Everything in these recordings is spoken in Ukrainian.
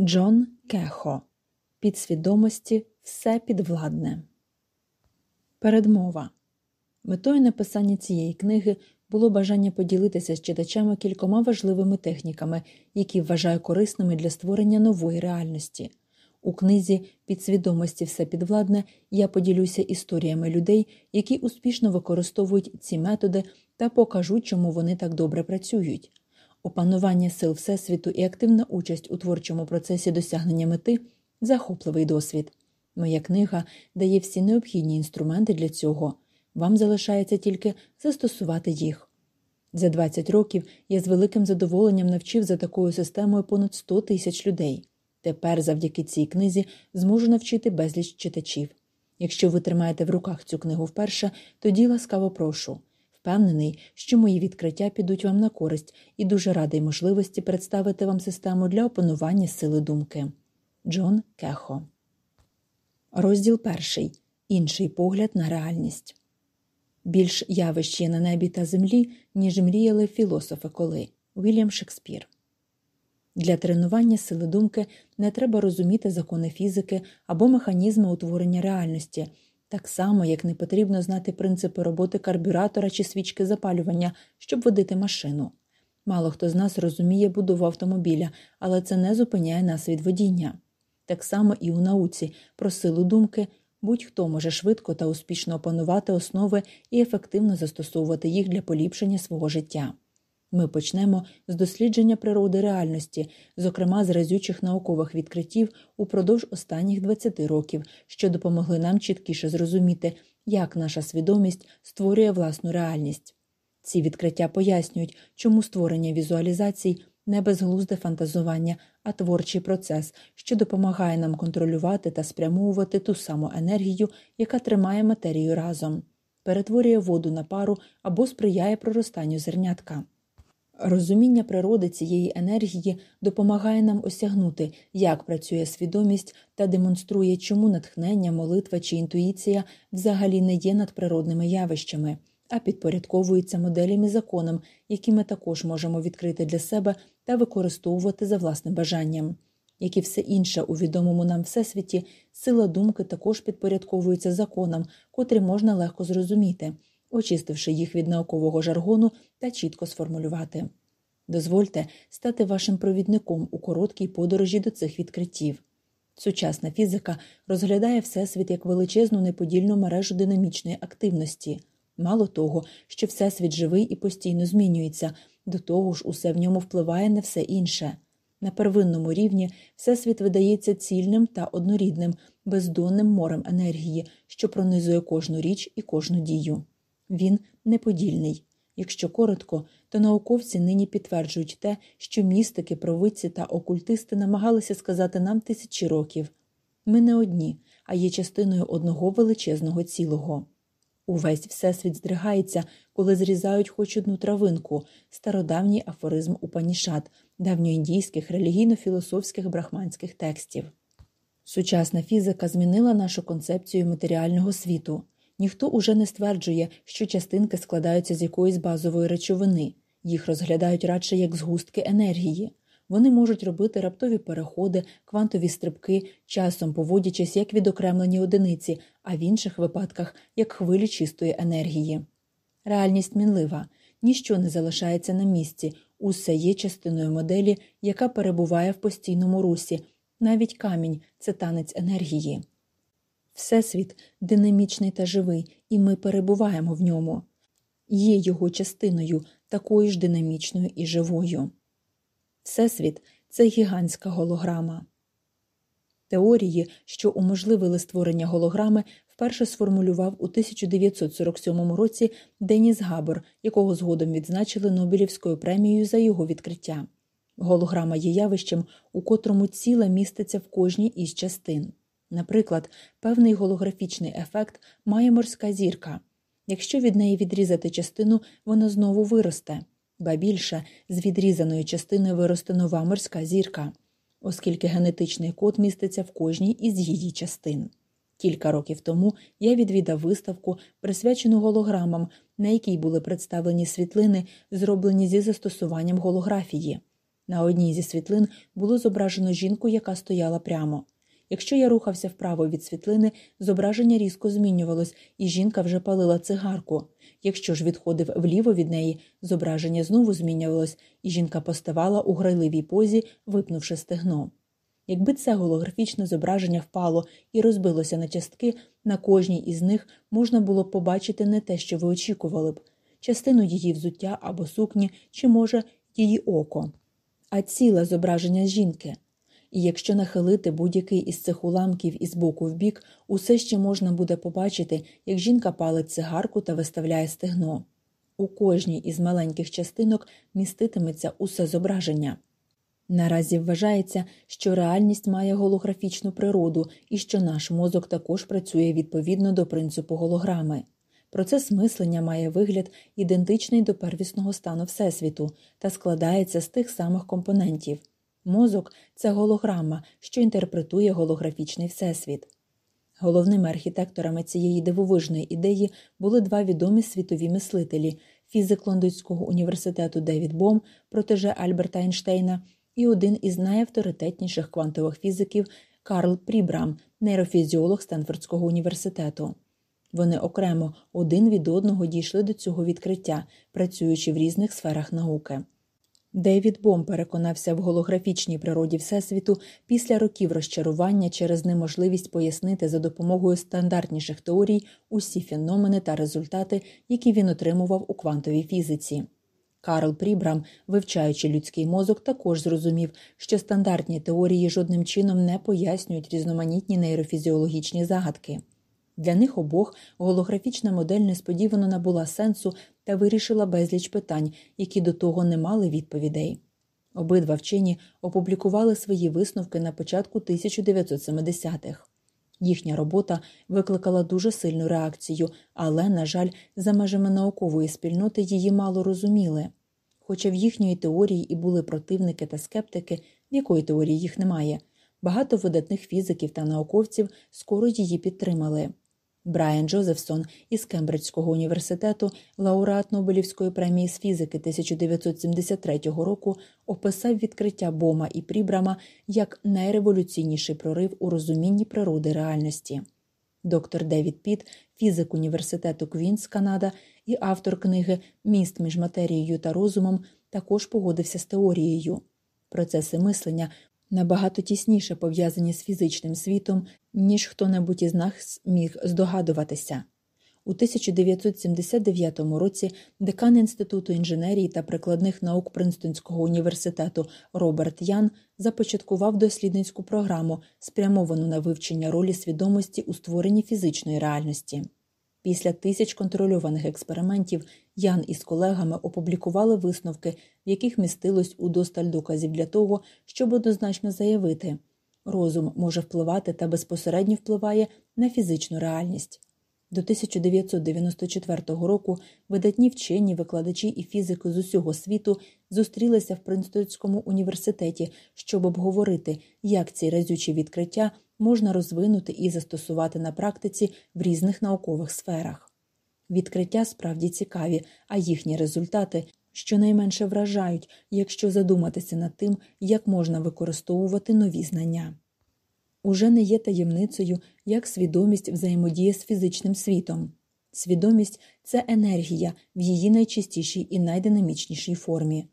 Джон Кехо Підсвідомості все підвладне. Передмова метою написання цієї книги було бажання поділитися з читачами кількома важливими техніками, які вважаю корисними для створення нової реальності. У книзі Підсвідомості все підвладне я поділюся історіями людей, які успішно використовують ці методи та покажу, чому вони так добре працюють. Опанування сил Всесвіту і активна участь у творчому процесі досягнення мети захопливий досвід. Моя книга дає всі необхідні інструменти для цього. Вам залишається тільки застосувати їх. За 20 років я з великим задоволенням навчив за такою системою понад 100 тисяч людей. Тепер, завдяки цій книзі, зможу навчити безліч читачів. Якщо ви тримаєте в руках цю книгу вперше, тоді ласкаво прошу. Впевнений, що мої відкриття підуть вам на користь і дуже радий можливості представити вам систему для опанування сили думки. Джон Кехо. Розділ перший. Інший погляд на реальність. Більш явищ на небі та землі, ніж мріяли філософи коли. Вільям Шекспір. Для тренування сили думки не треба розуміти закони фізики або механізми утворення реальності, так само, як не потрібно знати принципи роботи карбюратора чи свічки запалювання, щоб водити машину. Мало хто з нас розуміє будову автомобіля, але це не зупиняє нас від водіння. Так само і у науці про силу думки будь-хто може швидко та успішно опанувати основи і ефективно застосовувати їх для поліпшення свого життя. Ми почнемо з дослідження природи реальності, зокрема з разючих наукових відкриттів упродовж останніх 20 років, що допомогли нам чіткіше зрозуміти, як наша свідомість створює власну реальність. Ці відкриття пояснюють, чому створення візуалізацій не безглузде фантазування, а творчий процес, що допомагає нам контролювати та спрямовувати ту саму енергію, яка тримає матерію разом, перетворює воду на пару або сприяє проростанню зернятка. Розуміння природи цієї енергії допомагає нам осягнути, як працює свідомість та демонструє, чому натхнення, молитва чи інтуїція взагалі не є надприродними явищами, а підпорядковуються моделям і законам, які ми також можемо відкрити для себе та використовувати за власним бажанням. Як і все інше у відомому нам всесвіті, сила думки також підпорядковується законам, котрі можна легко зрозуміти очистивши їх від наукового жаргону та чітко сформулювати. Дозвольте стати вашим провідником у короткій подорожі до цих відкриттів. Сучасна фізика розглядає Всесвіт як величезну неподільну мережу динамічної активності. Мало того, що Всесвіт живий і постійно змінюється, до того ж, усе в ньому впливає на все інше. На первинному рівні Всесвіт видається цільним та однорідним, бездонним морем енергії, що пронизує кожну річ і кожну дію. Він неподільний. Якщо коротко, то науковці нині підтверджують те, що містики, провидці та окультисти намагалися сказати нам тисячі років ми не одні, а є частиною одного величезного цілого. Увесь всесвіт здригається, коли зрізають хоч одну травинку, стародавній афоризм Упанішат, давньоіндійських релігійно-філософських брахманських текстів. Сучасна фізика змінила нашу концепцію матеріального світу. Ніхто уже не стверджує, що частинки складаються з якоїсь базової речовини, їх розглядають радше як згустки енергії. Вони можуть робити раптові переходи, квантові стрибки, часом поводячись як відокремлені одиниці, а в інших випадках як хвилі чистої енергії. Реальність мінлива, ніщо не залишається на місці, усе є частиною моделі, яка перебуває в постійному русі, навіть камінь це танець енергії. Всесвіт динамічний та живий, і ми перебуваємо в ньому, є його частиною, такою ж динамічною і живою. Всесвіт це гігантська голограма. Теорії, що уможливили створення голограми, вперше сформулював у 1947 році Деніс Габор, якого згодом відзначили Нобелівською премією за його відкриття. Голограма є явищем, у котрому ціле міститься в кожній із частин. Наприклад, певний голографічний ефект має морська зірка. Якщо від неї відрізати частину, вона знову виросте, ба більше з відрізаної частини виросте нова морська зірка, оскільки генетичний код міститься в кожній із її частин. Кілька років тому я відвідав виставку, присвячену голограмам, на якій були представлені світлини, зроблені зі застосуванням голографії. На одній зі світлин було зображено жінку, яка стояла прямо. Якщо я рухався вправо від світлини, зображення різко змінювалось, і жінка вже палила цигарку. Якщо ж відходив вліво від неї, зображення знову змінювалось, і жінка поставала у грайливій позі, випнувши стегно. Якби це голографічне зображення впало і розбилося на частки, на кожній із них можна було б побачити не те, що ви очікували б частину її взуття або сукні, чи, може, її око, а ціле зображення жінки. І якщо нахилити будь-який із цих уламків із боку в бік, усе ще можна буде побачити, як жінка палить цигарку та виставляє стегно. У кожній із маленьких частинок міститиметься усе зображення. Наразі вважається, що реальність має голографічну природу і що наш мозок також працює відповідно до принципу голограми. Процес мислення має вигляд ідентичний до первісного стану Всесвіту та складається з тих самих компонентів. Мозок це голограма, що інтерпретує голографічний всесвіт. Головними архітекторами цієї дивовижної ідеї були два відомі світові мислителі фізик Лондонського університету Девід Бом, протеже Альберта Ейнштейна, і один із найавторитетніших квантових фізиків Карл Прібрам, нейрофізіолог Стенфордського університету. Вони окремо один від одного дійшли до цього відкриття, працюючи в різних сферах науки. Дейвід Бом переконався в голографічній природі Всесвіту після років розчарування через неможливість пояснити за допомогою стандартніших теорій усі феномени та результати, які він отримував у квантовій фізиці. Карл Прібрам, вивчаючи людський мозок, також зрозумів, що стандартні теорії жодним чином не пояснюють різноманітні нейрофізіологічні загадки. Для них обох голографічна модель несподівано набула сенсу та вирішила безліч питань, які до того не мали відповідей. Обидва вчені опублікували свої висновки на початку 1970-х. Їхня робота викликала дуже сильну реакцію, але, на жаль, за межами наукової спільноти її мало розуміли. Хоча в їхньої теорії і були противники та скептики, в якої теорії їх немає, багато видатних фізиків та науковців скоро її підтримали. Брайан Джозефсон із Кембриджського університету, лауреат Нобелівської премії з фізики 1973 року, описав відкриття Бома і Прібрама як найреволюційніший прорив у розумінні природи реальності. Доктор Девід Піт, фізик університету Квінс, Канада, і автор книги Міст між матерією та розумом також погодився з теорією. Процеси мислення набагато тісніше пов'язані з фізичним світом, ніж хто небудь із нас міг здогадуватися. У 1979 році декан Інституту інженерії та прикладних наук Принстонського університету Роберт Ян започаткував дослідницьку програму, спрямовану на вивчення ролі свідомості у створенні фізичної реальності. Після тисяч контрольованих експериментів Ян із колегами опублікували висновки, в яких містилось удосталь доказів для того, щоб однозначно заявити розум може впливати та безпосередньо впливає на фізичну реальність. До 1994 року видатні вчені, викладачі і фізики з усього світу зустрілися в Принстонському університеті, щоб обговорити, як ці разючі відкриття можна розвинути і застосувати на практиці в різних наукових сферах. Відкриття справді цікаві, а їхні результати щонайменше вражають, якщо задуматися над тим, як можна використовувати нові знання. Уже не є таємницею, як свідомість взаємодіє з фізичним світом. Свідомість це енергія в її найчистішій і найдинамічнішій формі.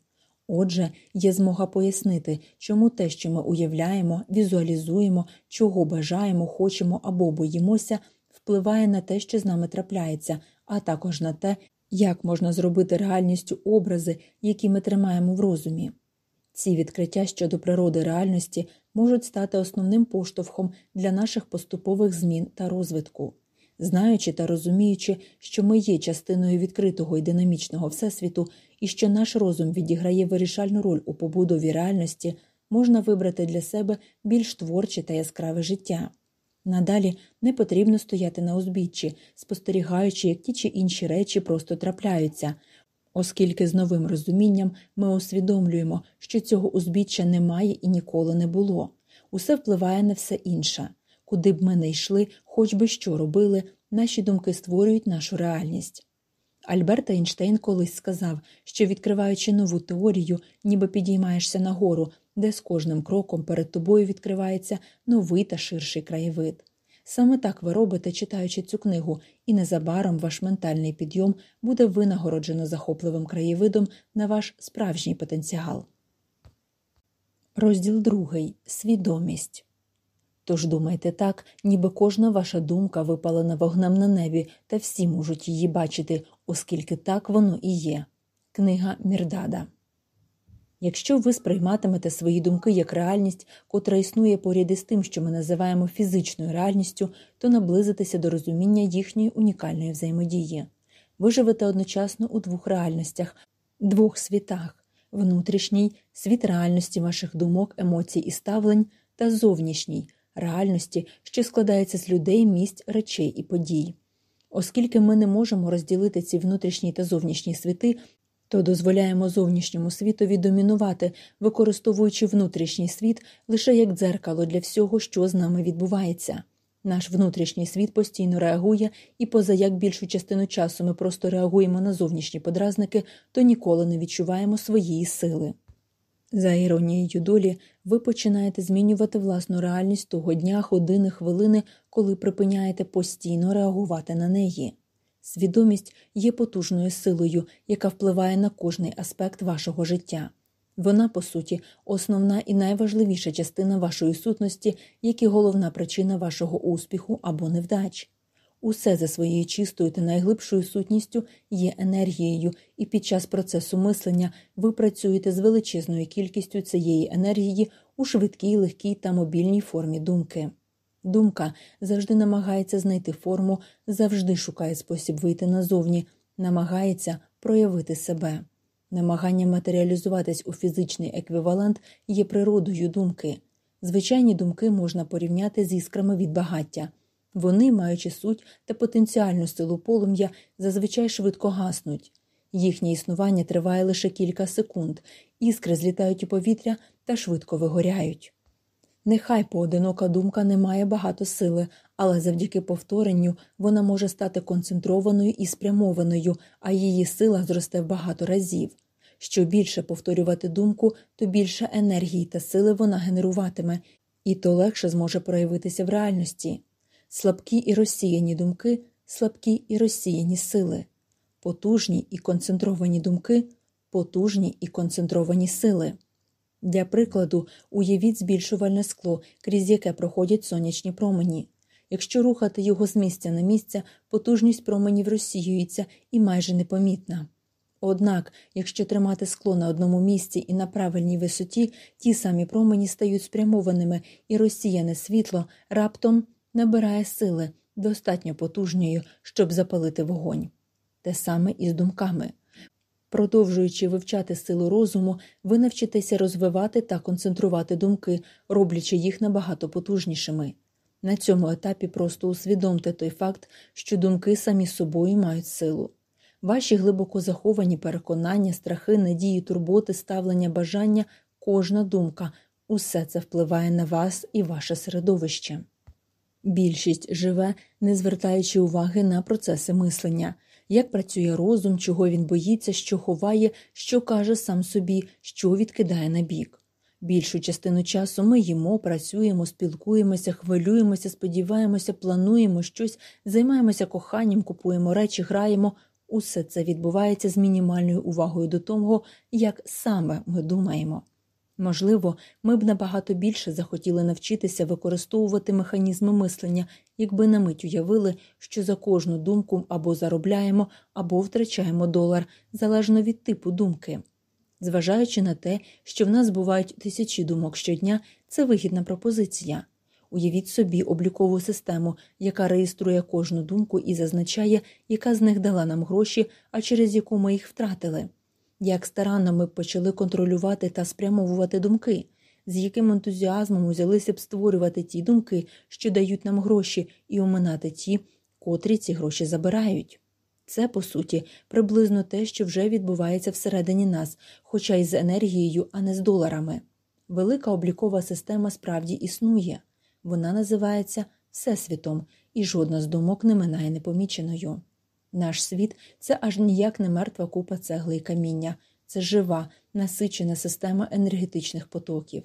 Отже, є змога пояснити, чому те, що ми уявляємо, візуалізуємо, чого бажаємо, хочемо або боїмося, впливає на те, що з нами трапляється, а також на те, як можна зробити реальністю образи, які ми тримаємо в розумі. Ці відкриття щодо природи реальності можуть стати основним поштовхом для наших поступових змін та розвитку. Знаючи та розуміючи, що ми є частиною відкритого і динамічного всесвіту, і що наш розум відіграє вирішальну роль у побудові реальності, можна вибрати для себе більш творче та яскраве життя. Надалі не потрібно стояти на узбіччі, спостерігаючи, як ті чи інші речі просто трапляються, оскільки з новим розумінням ми усвідомлюємо, що цього узбіччя немає і ніколи не було. Усе впливає на все інше. Куди б ми не йшли, хоч би що робили, наші думки створюють нашу реальність. Альберт Ейнштейн колись сказав, що відкриваючи нову теорію, ніби підіймаєшся нагору, де з кожним кроком перед тобою відкривається новий та ширший краєвид. Саме так ви робите, читаючи цю книгу, і незабаром ваш ментальний підйом буде винагороджено захопливим краєвидом на ваш справжній потенціал. Розділ другий. Свідомість. Тож думайте так, ніби кожна ваша думка випалена вогнем на небі, та всі можуть її бачити, оскільки так воно і є. Книга Мірдада. Якщо ви сприйматимете свої думки як реальність, котра існує поряд із тим, що ми називаємо фізичною реальністю, то наблизитеся до розуміння їхньої унікальної взаємодії. Ви живете одночасно у двох реальностях, двох світах внутрішній світ реальності ваших думок, емоцій і ставлень, та зовнішній реальності, що складається з людей, місць, речей і подій. Оскільки ми не можемо розділити ці внутрішні та зовнішні світи, то дозволяємо зовнішньому світові домінувати, використовуючи внутрішній світ лише як дзеркало для всього, що з нами відбувається. Наш внутрішній світ постійно реагує, і поза як більшу частину часу ми просто реагуємо на зовнішні подразники, то ніколи не відчуваємо своєї сили. За іронією долі, ви починаєте змінювати власну реальність того дня, години, хвилини, коли припиняєте постійно реагувати на неї. Свідомість є потужною силою, яка впливає на кожний аспект вашого життя. Вона, по суті, основна і найважливіша частина вашої сутності, як і головна причина вашого успіху або невдач. Усе за своєю чистою та найглибшою сутністю є енергією, і під час процесу мислення ви працюєте з величезною кількістю цієї енергії у швидкій, легкій та мобільній формі думки. Думка завжди намагається знайти форму, завжди шукає спосіб вийти назовні, намагається проявити себе. Намагання матеріалізуватись у фізичний еквівалент є природою думки. Звичайні думки можна порівняти з іскрами від багаття. Вони, маючи суть та потенціальну силу полум'я, зазвичай швидко гаснуть. Їхнє існування триває лише кілька секунд, іскри злітають у повітря та швидко вигоряють. Нехай поодинока думка не має багато сили, але завдяки повторенню вона може стати концентрованою і спрямованою, а її сила зросте в багато разів. Що більше повторювати думку, то більше енергії та сили вона генеруватиме, і то легше зможе проявитися в реальності. Слабкі і розсіяні думки, слабкі і розсіяні сили, потужні і концентровані думки, потужні і концентровані сили. Для прикладу, уявіть збільшувальне скло, крізь яке проходять сонячні промені. Якщо рухати його з місця на місце, потужність променів розсіюється і майже непомітна. Однак, якщо тримати скло на одному місці і на правильній висоті, ті самі промені стають спрямованими, і розсіяне світло раптом набирає сили, достатньо потужньою, щоб запалити вогонь. Те саме і з думками. Продовжуючи вивчати силу розуму, ви навчитеся розвивати та концентрувати думки, роблячи їх набагато потужнішими. На цьому етапі просто усвідомте той факт, що думки самі собою мають силу. Ваші глибоко заховані переконання, страхи, надії, турботи, ставлення, бажання, кожна думка усе це впливає на вас і ваше середовище. Більшість живе, не звертаючи уваги на процеси мислення як працює розум, чого він боїться, що ховає, що каже сам собі, що відкидає на бік. Більшу частину часу ми їмо, працюємо, спілкуємося, хвилюємося, сподіваємося, плануємо щось, займаємося коханням, купуємо речі, граємо. Усе це відбувається з мінімальною увагою до того, як саме ми думаємо. Можливо, ми б набагато більше захотіли навчитися використовувати механізми мислення, якби на мить уявили, що за кожну думку або заробляємо, або втрачаємо долар, залежно від типу думки. Зважаючи на те, що в нас бувають тисячі думок щодня, це вигідна пропозиція. Уявіть собі облікову систему, яка реєструє кожну думку і зазначає, яка з них дала нам гроші, а через яку ми їх втратили. Як старанно ми почали контролювати та спрямовувати думки, з яким ентузіазмом узялися б створювати ті думки, що дають нам гроші, і оминати ті, котрі ці гроші забирають. Це, по суті, приблизно те, що вже відбувається всередині нас, хоча й з енергією, а не з доларами. Велика облікова система справді існує, вона називається Всесвітом, і жодна з думок не минає непоміченою. Наш світ це аж ніяк не мертва купа цегли і каміння, це жива, насичена система енергетичних потоків.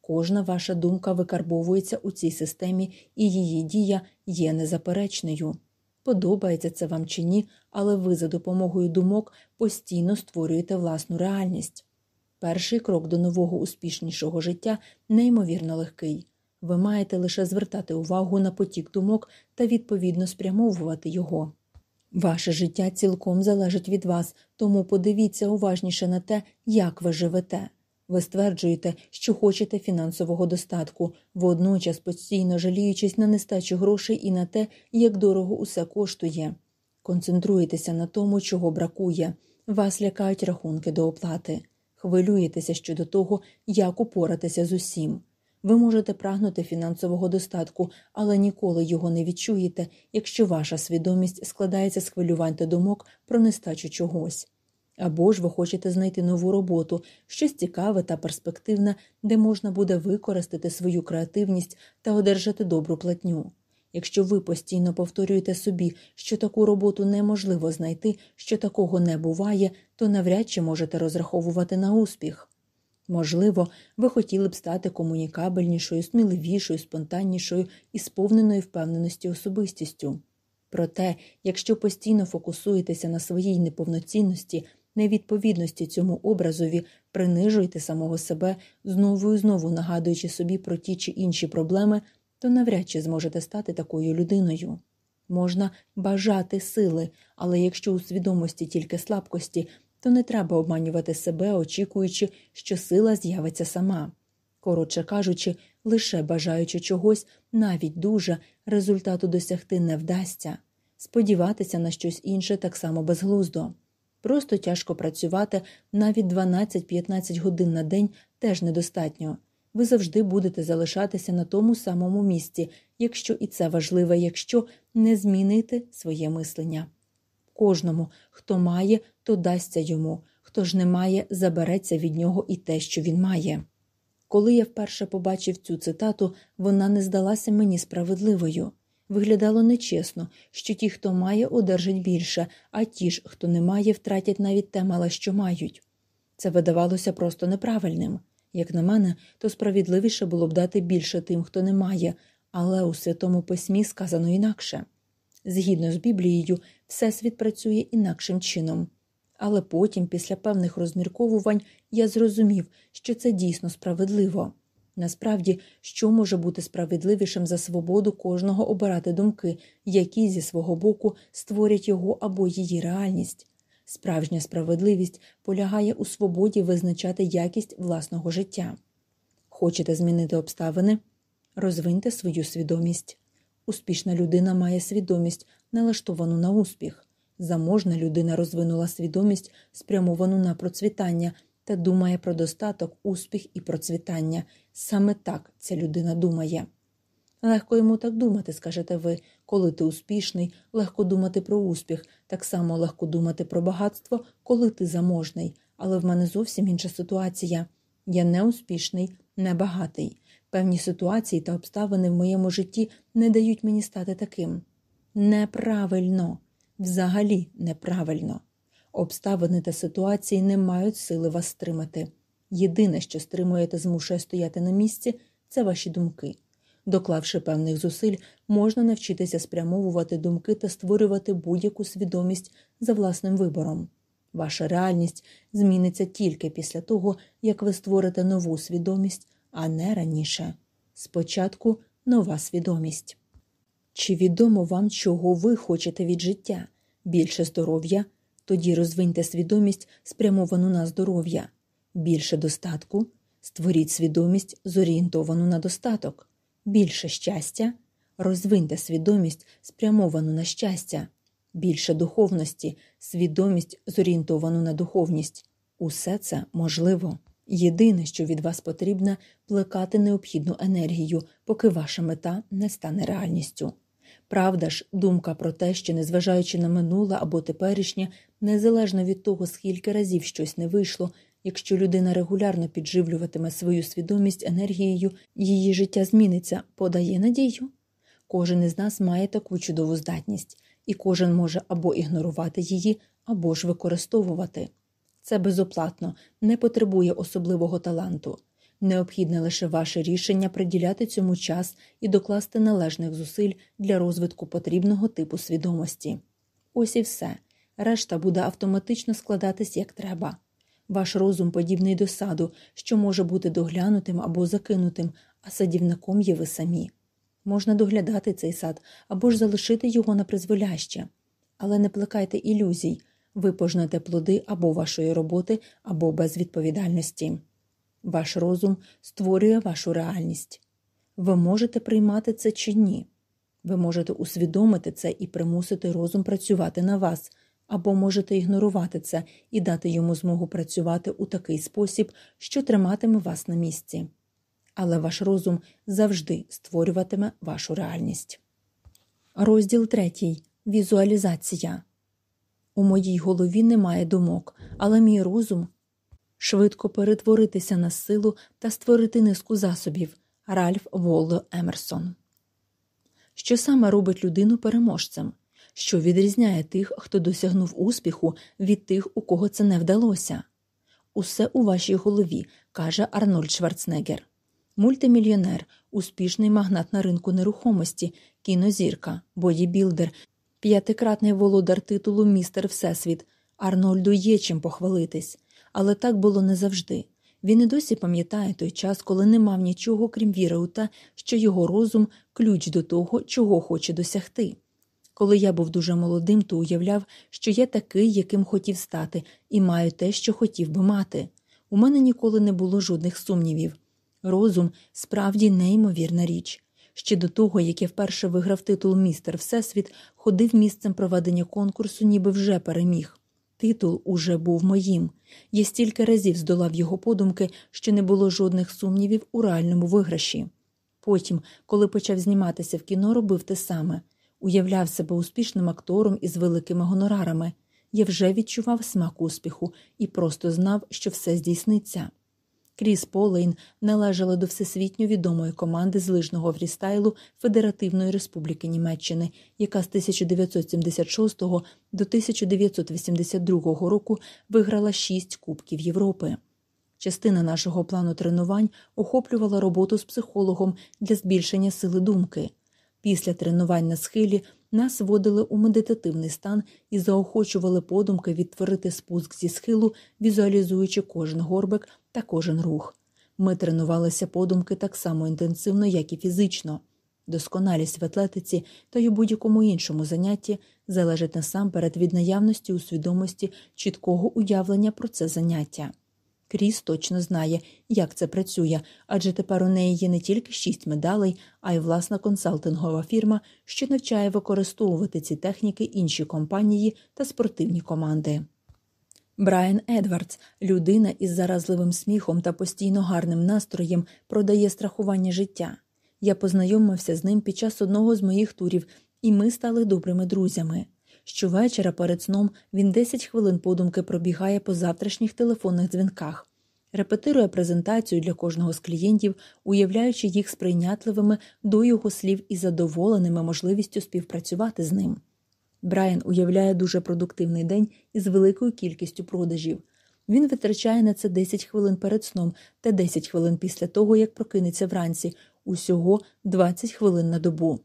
Кожна ваша думка викарбовується у цій системі, і її дія є незаперечною. Подобається це вам чи ні, але ви за допомогою думок постійно створюєте власну реальність. Перший крок до нового успішнішого життя неймовірно легкий. Ви маєте лише звертати увагу на потік думок та відповідно спрямовувати його. Ваше життя цілком залежить від вас, тому подивіться уважніше на те, як ви живете. Ви стверджуєте, що хочете фінансового достатку, водночас постійно жаліючись на нестачу грошей і на те, як дорого усе коштує. Концентруєтеся на тому, чого бракує, вас лякають рахунки до оплати, хвилюєтеся щодо того, як упоратися з усім. Ви можете прагнути фінансового достатку, але ніколи його не відчуєте, якщо ваша свідомість складається з хвилювань та думок про нестачу чогось. Або ж ви хочете знайти нову роботу, щось цікаве та перспективне, де можна буде використати свою креативність та одержати добру платню. Якщо ви постійно повторюєте собі, що таку роботу неможливо знайти, що такого не буває, то навряд чи можете розраховувати на успіх. Можливо, ви хотіли б стати комунікабельнішою, сміливішою, спонтаннішою і сповненою впевненості особистістю. Проте, якщо постійно фокусуєтеся на своїй неповноцінності, невідповідності цьому образові, принижуєте самого себе, знову і знову нагадуючи собі про ті чи інші проблеми, то навряд чи зможете стати такою людиною. Можна бажати сили, але якщо у свідомості тільки слабкості, то не треба обманювати себе, очікуючи, що сила з'явиться сама. Коротше кажучи, лише бажаючи чогось, навіть дуже, результату досягти не вдасться. Сподіватися на щось інше так само безглуздо. Просто тяжко працювати навіть 12-15 годин на день теж недостатньо. Ви завжди будете залишатися на тому самому місці, якщо і це важливе, якщо не змінити своє мислення. Кожному, хто має, то дасться йому, хто ж не має, забереться від нього і те, що він має. Коли я вперше побачив цю цитату, вона не здалася мені справедливою. Виглядало нечесно, що ті, хто має, одержать більше, а ті ж, хто не має, втратять навіть те мале, що мають. Це видавалося просто неправильним. Як на мене, то справедливіше було б дати більше тим, хто не має, але у Святому Письмі сказано інакше. Згідно з Біблією, Всесвіт працює інакшим чином. Але потім, після певних розмірковувань, я зрозумів, що це дійсно справедливо. Насправді, що може бути справедливішим за свободу кожного обирати думки, які зі свого боку створять його або її реальність. Справжня справедливість полягає у свободі визначати якість власного життя. Хочете змінити обставини? Розвиньте свою свідомість. Успішна людина має свідомість, налаштовану на успіх. Заможна людина розвинула свідомість, спрямовану на процвітання, та думає про достаток, успіх і процвітання. Саме так ця людина думає. Легко йому так думати, скажете ви, коли ти успішний, легко думати про успіх, так само легко думати про багатство, коли ти заможний. Але в мене зовсім інша ситуація. Я не успішний, не багатий. Певні ситуації та обставини в моєму житті не дають мені стати таким. Неправильно, взагалі неправильно. Обставини та ситуації не мають сили вас стримати. Єдине, що стримує та змушує стояти на місці, це ваші думки. Доклавши певних зусиль, можна навчитися спрямовувати думки та створювати будь-яку свідомість за власним вибором. Ваша реальність зміниться тільки після того, як ви створите нову свідомість, а не раніше. Спочатку нова свідомість. Чи відомо вам, чого ви хочете від життя? Більше здоров'я? Тоді розвиньте свідомість, спрямовану на здоров'я, більше достатку, створіть свідомість, зорієнтовану на достаток, більше щастя, розвиньте свідомість, спрямовану на щастя, більше духовності, свідомість, зорієнтовану на духовність. Усе це можливо. Єдине, що від вас потрібно, плекати необхідну енергію, поки ваша мета не стане реальністю. Правда ж, думка про те, що, незважаючи на минуле або теперішнє, незалежно від того, скільки разів щось не вийшло, якщо людина регулярно підживлюватиме свою свідомість енергією, її життя зміниться, подає надію. Кожен із нас має таку чудову здатність. і кожен може або ігнорувати її, або ж використовувати. Це безоплатно, не потребує особливого таланту. Необхідне лише ваше рішення приділяти цьому час і докласти належних зусиль для розвитку потрібного типу свідомості. Ось і все. Решта буде автоматично складатись як треба. Ваш розум подібний до саду, що може бути доглянутим або закинутим, а садівником є ви самі. Можна доглядати цей сад або ж залишити його на призволяще. Але не плекайте ілюзій, ви пожнете плоди або вашої роботи, або безвідповідальності. Ваш розум створює вашу реальність. Ви можете приймати це чи ні. Ви можете усвідомити це і примусити розум працювати на вас, або можете ігнорувати це і дати йому змогу працювати у такий спосіб, що триматиме вас на місці. Але ваш розум завжди створюватиме вашу реальність. Розділ третій. Візуалізація. У моїй голові немає думок, але мій розум швидко перетворитися на силу та створити низку засобів. Ральф Волдо Емерсон. Що саме робить людину переможцем? Що відрізняє тих, хто досягнув успіху, від тих, у кого це не вдалося? Усе у вашій голові, каже Арнольд Шварценеггер. Мультимільйонер, успішний магнат на ринку нерухомості, кінозірка, бодібілдер, п'ятикратний володар титулу Містер Всесвіт. Арнольду є чим похвалитись, але так було не завжди. Він і досі пам'ятає той час, коли не мав нічого, крім віри у те, що його розум ключ до того, чого хоче досягти. Коли я був дуже молодим, то уявляв, що я такий, яким хотів стати, і маю те, що хотів би мати. У мене ніколи не було жодних сумнівів. Розум справді неймовірна річ. Ще до того, як я вперше виграв титул Містер Всесвіт, ходив місцем проведення конкурсу, ніби вже переміг. Титул уже був моїм. Я стільки разів здолав його подумки, що не було жодних сумнівів у реальному виграші. Потім, коли почав зніматися в кіно, робив те саме уявляв себе успішним актором із великими гонорарами. Я вже відчував смак успіху і просто знав, що все здійсниться. Кріс Полейн належала до всесвітньо відомої команди з лижного фрістайлу Федеративної Республіки Німеччини, яка з 1976 до 1982 року виграла шість Кубків Європи. Частина нашого плану тренувань охоплювала роботу з психологом для збільшення сили думки. Після тренувань на схилі нас вводили у медитативний стан і заохочували подумки відтворити спуск зі схилу, візуалізуючи кожен горбик та кожен рух. Ми тренувалися подумки так само інтенсивно, як і фізично. Досконалість в атлетиці та й у будь-якому іншому занятті залежить насамперед від наявності у свідомості чіткого уявлення про це заняття. Кріс точно знає, як це працює, адже тепер у неї є не тільки шість медалей, а й власна консалтингова фірма, що навчає використовувати ці техніки інші компанії та спортивні команди. Брайан Едвардс, людина із заразливим сміхом та постійно гарним настроєм, продає страхування життя. Я познайомився з ним під час одного з моїх турів, і ми стали добрими друзями. Щовечора перед сном він 10 хвилин подумки пробігає по завтрашніх телефонних дзвінках, репетирує презентацію для кожного з клієнтів, уявляючи їх сприйнятливими до його слів і задоволеними можливістю співпрацювати з ним. Брайан уявляє дуже продуктивний день із великою кількістю продажів. Він витрачає на це 10 хвилин перед сном та 10 хвилин після того, як прокинеться вранці, усього 20 хвилин на добу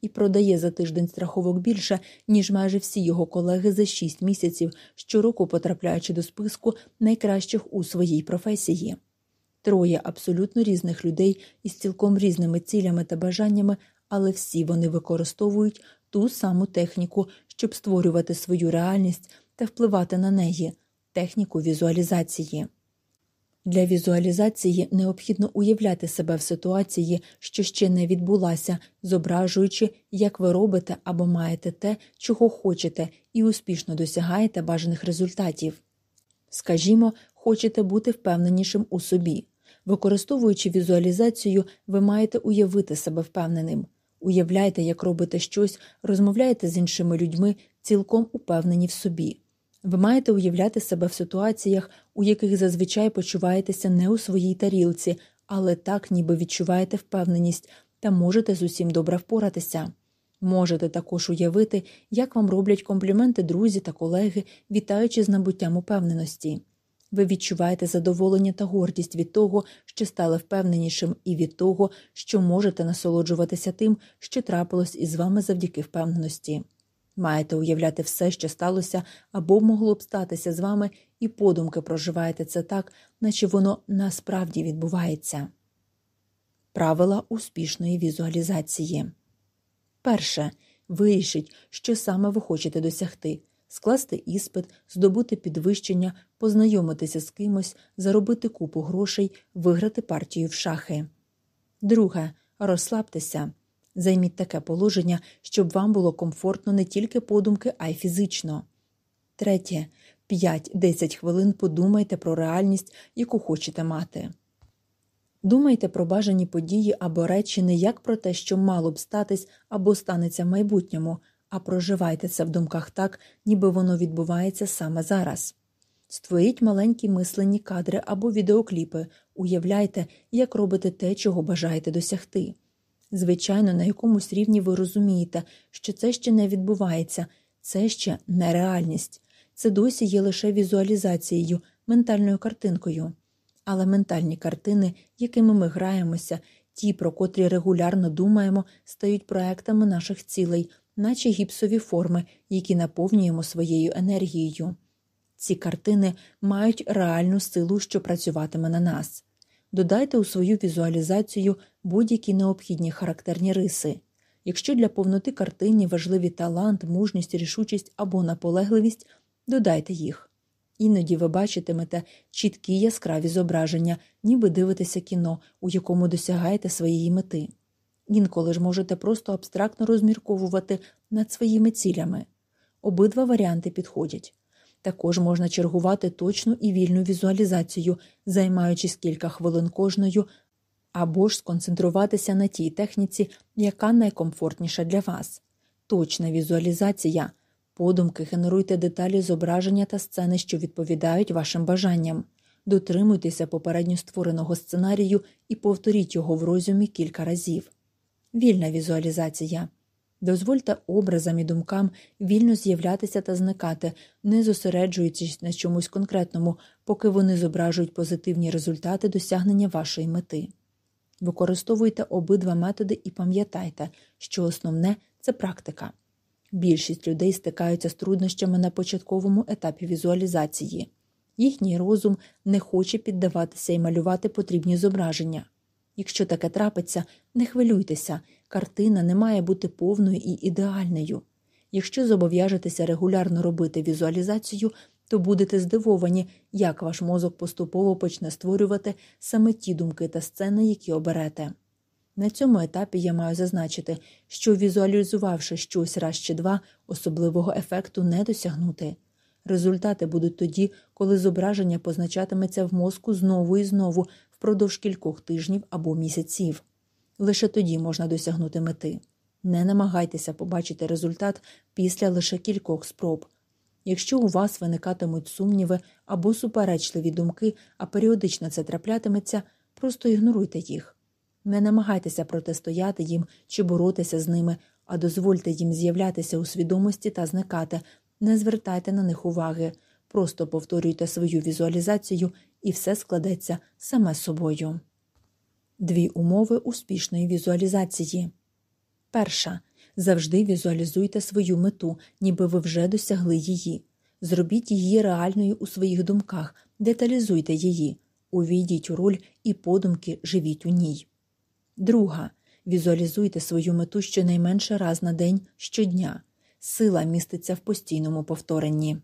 і продає за тиждень страховок більше, ніж майже всі його колеги за шість місяців, щороку потрапляючи до списку найкращих у своїй професії. Троє абсолютно різних людей із цілком різними цілями та бажаннями, але всі вони використовують ту саму техніку, щоб створювати свою реальність та впливати на неї техніку візуалізації. Для візуалізації необхідно уявляти себе в ситуації, що ще не відбулася, зображуючи, як ви робите або маєте те, чого хочете, і успішно досягаєте бажаних результатів. Скажімо, хочете бути впевненішим у собі. Використовуючи візуалізацію, ви маєте уявити себе впевненим. Уявляйте, як робите щось, розмовляєте з іншими людьми, цілком упевнені в собі. Ви маєте уявляти себе в ситуаціях, у яких зазвичай почуваєтеся не у своїй тарілці, але так, ніби відчуваєте впевненість та можете з усім добре впоратися. Можете також уявити, як вам роблять компліменти друзі та колеги, вітаючи з набуттям упевненості. Ви відчуваєте задоволення та гордість від того, що стали впевненішим, і від того, що можете насолоджуватися тим, що трапилось із вами завдяки впевненості. Маєте уявляти все, що сталося або могло б статися з вами, і подумки проживаєте це так, наче воно насправді відбувається. Правила успішної візуалізації. Перше. Вирішіть, що саме ви хочете досягти скласти іспит, здобути підвищення, познайомитися з кимось, заробити купу грошей, виграти партію в шахи. Друге. Розслабтеся. Займіть таке положення, щоб вам було комфортно не тільки подумки, а й фізично. Третє. 5-10 хвилин подумайте про реальність, яку хочете мати. Думайте про бажані події або речі не як про те, що мало б статись або станеться в майбутньому, а проживайте це в думках так, ніби воно відбувається саме зараз. Створіть маленькі мислені кадри або відеокліпи, уявляйте, як робите те, чого бажаєте досягти. Звичайно, на якомусь рівні ви розумієте, що це ще не відбувається, це ще нереальність, це досі є лише візуалізацією, ментальною картинкою. Але ментальні картини, якими ми граємося, ті, про котрі регулярно думаємо, стають проектами наших цілей, наче гіпсові форми, які наповнюємо своєю енергією. Ці картини мають реальну силу, що працюватиме на нас. Додайте у свою візуалізацію будь-які необхідні характерні риси. Якщо для повноти картині важливі талант, мужність, рішучість або наполегливість, додайте їх. Іноді ви бачитимете чіткі яскраві зображення, ніби дивитеся кіно, у якому досягаєте своєї мети. Інколи ж можете просто абстрактно розмірковувати над своїми цілями. Обидва варіанти підходять. Також можна чергувати точну і вільну візуалізацію, займаючись кілька хвилин кожною, або ж сконцентруватися на тій техніці, яка найкомфортніша для вас. Точна візуалізація. Подумки генеруйте деталі зображення та сцени, що відповідають вашим бажанням. Дотримуйтеся попередньо створеного сценарію і повторіть його в розумі кілька разів. Вільна візуалізація. Дозвольте образам і думкам вільно з'являтися та зникати, не зосереджуючись на чомусь конкретному, поки вони зображують позитивні результати досягнення вашої мети. Використовуйте обидва методи і пам'ятайте, що основне це практика. Більшість людей стикаються з труднощами на початковому етапі візуалізації. Їхній розум не хоче піддаватися і малювати потрібні зображення. Якщо таке трапиться, не хвилюйтеся, картина не має бути повною і ідеальною. Якщо зобов'яжетеся регулярно робити візуалізацію, то будете здивовані, як ваш мозок поступово почне створювати саме ті думки та сцени, які оберете. На цьому етапі я маю зазначити, що візуалізувавши щось раз чи два, особливого ефекту не досягнути. Результати будуть тоді, коли зображення позначатиметься в мозку знову і знову впродовж кількох тижнів або місяців. Лише тоді можна досягнути мети. Не намагайтеся побачити результат після лише кількох спроб. Якщо у вас виникатимуть сумніви або суперечливі думки, а періодично це траплятиметься, просто ігноруйте їх. Не намагайтеся протистояти їм чи боротися з ними, а дозвольте їм з'являтися у свідомості та зникати, не звертайте на них уваги, просто повторюйте свою візуалізацію і все складеться саме собою. Дві умови успішної візуалізації. Перша. Завжди візуалізуйте свою мету, ніби ви вже досягли її. Зробіть її реальною у своїх думках, деталізуйте її, увійдіть у роль і подумки живіть у ній. Друга. Візуалізуйте свою мету щонайменше раз на день щодня. Сила міститься в постійному повторенні.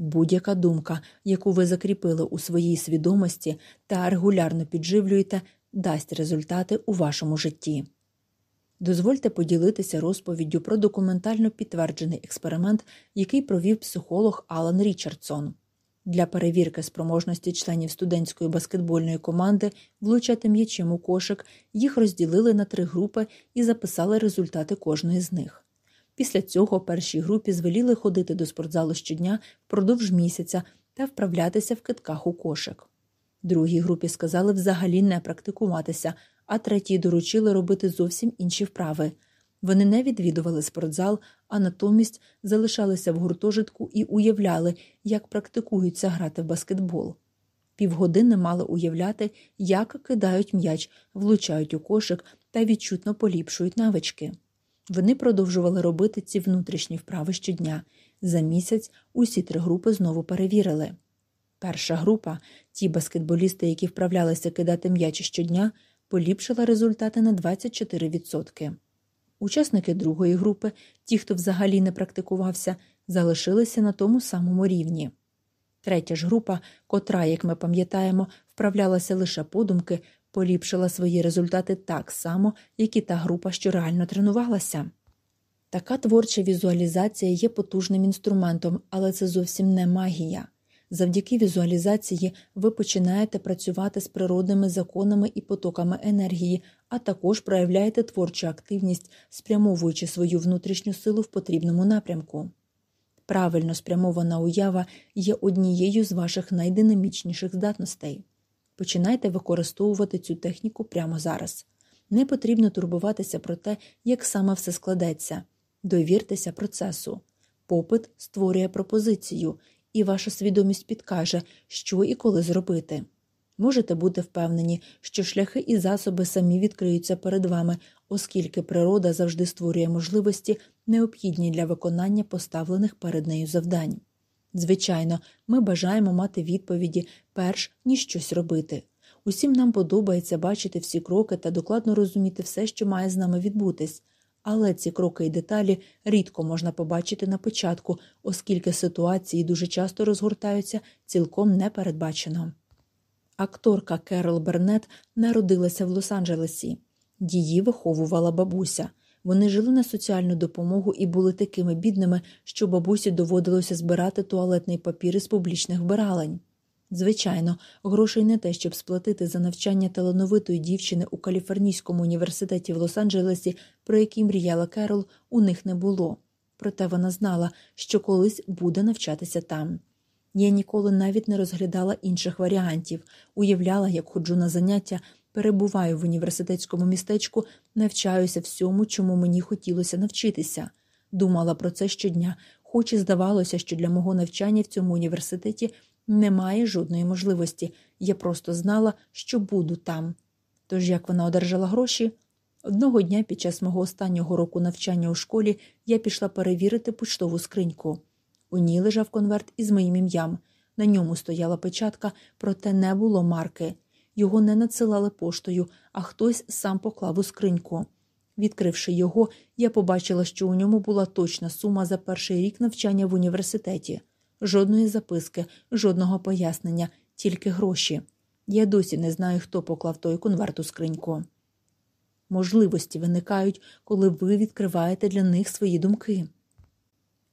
Будь-яка думка, яку ви закріпили у своїй свідомості та регулярно підживлюєте, дасть результати у вашому житті. Дозвольте поділитися розповіддю про документально підтверджений експеримент, який провів психолог Алан Річардсон. Для перевірки спроможності членів студентської баскетбольної команди влучати м'ячем у кошик їх розділили на три групи і записали результати кожної з них. Після цього першій групі звеліли ходити до спортзалу щодня впродовж місяця та вправлятися в китках у кошик. Другій групі сказали взагалі не практикуватися, а третій доручили робити зовсім інші вправи. Вони не відвідували спортзал, а натомість залишалися в гуртожитку і уявляли, як практикуються грати в баскетбол. Півгодини мали уявляти, як кидають м'яч, влучають у кошик та відчутно поліпшують навички. Вони продовжували робити ці внутрішні вправи щодня. За місяць усі три групи знову перевірили. Перша група, ті баскетболісти, які вправлялися кидати м'яч щодня, поліпшила результати на 24%. Учасники другої групи, ті, хто взагалі не практикувався, залишилися на тому самому рівні. Третя ж група, котра, як ми пам'ятаємо, вправлялася лише подумки, поліпшила свої результати так само, як і та група, що реально тренувалася. Така творча візуалізація є потужним інструментом, але це зовсім не магія. Завдяки візуалізації ви починаєте працювати з природними законами і потоками енергії, а також проявляєте творчу активність, спрямовуючи свою внутрішню силу в потрібному напрямку. Правильно спрямована уява є однією з ваших найдинамічніших здатностей. Починайте використовувати цю техніку прямо зараз. Не потрібно турбуватися про те, як саме все складеться. Довіртеся процесу. Попит створює пропозицію, і ваша свідомість підкаже, що і коли зробити. Можете бути впевнені, що шляхи і засоби самі відкриються перед вами, оскільки природа завжди створює можливості, необхідні для виконання поставлених перед нею завдань. Звичайно, ми бажаємо мати відповіді, перш ніж щось робити. Усім нам подобається бачити всі кроки та докладно розуміти все, що має з нами відбутись, але ці кроки і деталі рідко можна побачити на початку, оскільки ситуації дуже часто розгортаються цілком непередбачено. Акторка Керол Бернет народилася в Лос-Анджелесі. Її виховувала бабуся. Вони жили на соціальну допомогу і були такими бідними, що бабусі доводилося збирати туалетний папір із публічних вбиралень. Звичайно, грошей не те, щоб сплатити за навчання талановитої дівчини у Каліфорнійському університеті в Лос-Анджелесі, про який мріяла Керол, у них не було. Проте вона знала, що колись буде навчатися там. Я ніколи навіть не розглядала інших варіантів, уявляла, як ходжу на заняття, перебуваю в університетському містечку, навчаюся всьому, чому мені хотілося навчитися. Думала про це щодня, хоч і здавалося, що для мого навчання в цьому університеті немає жодної можливості. Я просто знала, що буду там. Тож як вона одержала гроші? Одного дня під час мого останнього року навчання у школі я пішла перевірити поштову скриньку. У ній лежав конверт із моїм ім'ям. На ньому стояла печатка, проте не було марки. Його не надсилали поштою, а хтось сам поклав у скриньку. Відкривши його, я побачила, що у ньому була точна сума за перший рік навчання в університеті. Жодної записки, жодного пояснення, тільки гроші. Я досі не знаю, хто поклав той конверт у скриньку. Можливості виникають, коли ви відкриваєте для них свої думки.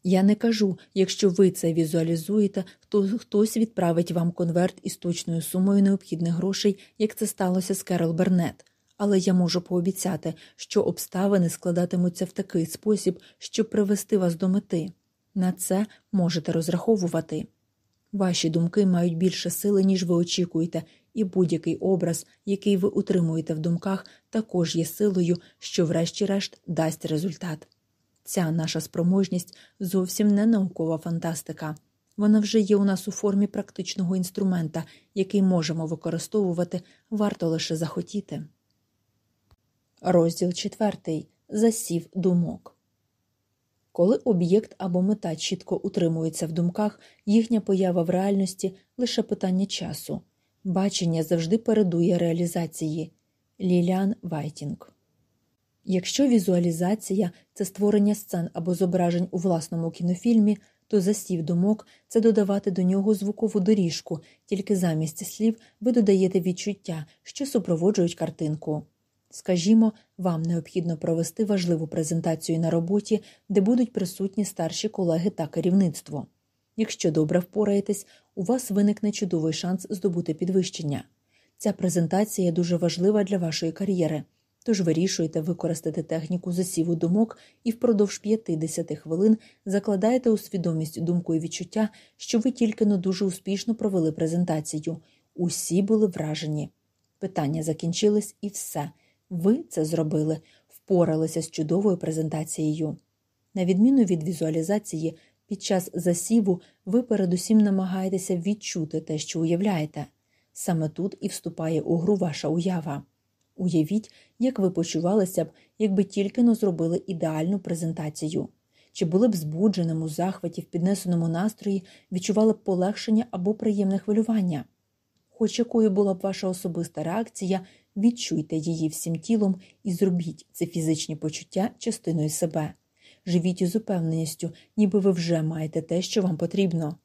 Я не кажу, якщо ви це візуалізуєте, то хтось відправить вам конверт із точною сумою необхідних грошей, як це сталося з Керол Бернет. Але я можу пообіцяти, що обставини складатимуться в такий спосіб, щоб привести вас до мети. На це можете розраховувати. Ваші думки мають більше сили, ніж ви очікуєте, і будь-який образ, який ви утримуєте в думках, також є силою, що, врешті-решт, дасть результат. Ця наша спроможність зовсім не наукова фантастика. Вона вже є у нас у формі практичного інструмента, який можемо використовувати, варто лише захотіти. Розділ четвертий. Засів думок. Коли об'єкт або мета чітко утримується в думках, їхня поява в реальності лише питання часу. Бачення завжди передує реалізації. Ліліан Вайтінг Якщо візуалізація це створення сцен або зображень у власному кінофільмі, то засів думок це додавати до нього звукову доріжку, тільки замість слів ви додаєте відчуття, що супроводжують картинку. Скажімо, вам необхідно провести важливу презентацію на роботі, де будуть присутні старші колеги та керівництво. Якщо добре впораєтесь, у вас виникне чудовий шанс здобути підвищення. Ця презентація дуже важлива для вашої кар'єри. Тож вирішуєте використати техніку засіву думок і впродовж 5-10 хвилин закладаєте у свідомість думку і відчуття, що ви тільки но дуже успішно провели презентацію. Усі були вражені. Питання закінчились і все. Ви це зробили. впоралися з чудовою презентацією. На відміну від візуалізації, під час засіву ви передусім намагаєтеся відчути те, що уявляєте. Саме тут і вступає у гру ваша уява. Уявіть, як ви почувалися б, якби тільки но зробили ідеальну презентацію, чи були б збудженим у захваті в піднесеному настрої, відчували б полегшення або приємне хвилювання. Хоч якою була б ваша особиста реакція, відчуйте її всім тілом і зробіть це фізичні почуття частиною себе. Живіть із упевненістю, ніби ви вже маєте те, що вам потрібно.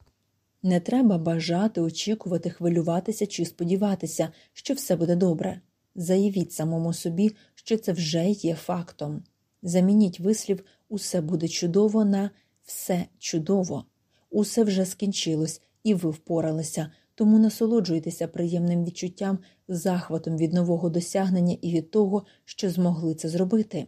Не треба бажати, очікувати, хвилюватися чи сподіватися, що все буде добре. Заявіть самому собі, що це вже є фактом. Замініть вислів усе буде чудово на все чудово, усе вже скінчилось, і ви впоралися, тому насолоджуйтеся приємним відчуттям, захватом від нового досягнення і від того, що змогли це зробити.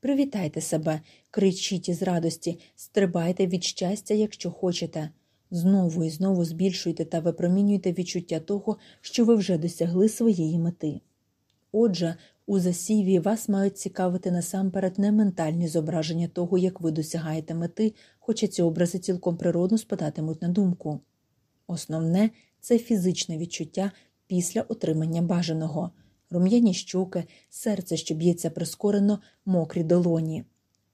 Привітайте себе, кричіть із радості, стрибайте від щастя, якщо хочете. Знову і знову збільшуйте та випромінюйте відчуття того, що ви вже досягли своєї мети. Отже, у засіві вас мають цікавити насамперед не ментальні зображення того, як ви досягаєте мети, хоча ці образи цілком природно спадатимуть на думку. Основне це фізичне відчуття після отримання бажаного, рум'яні щоки, серце, що б'ється прискорено, мокрі долоні.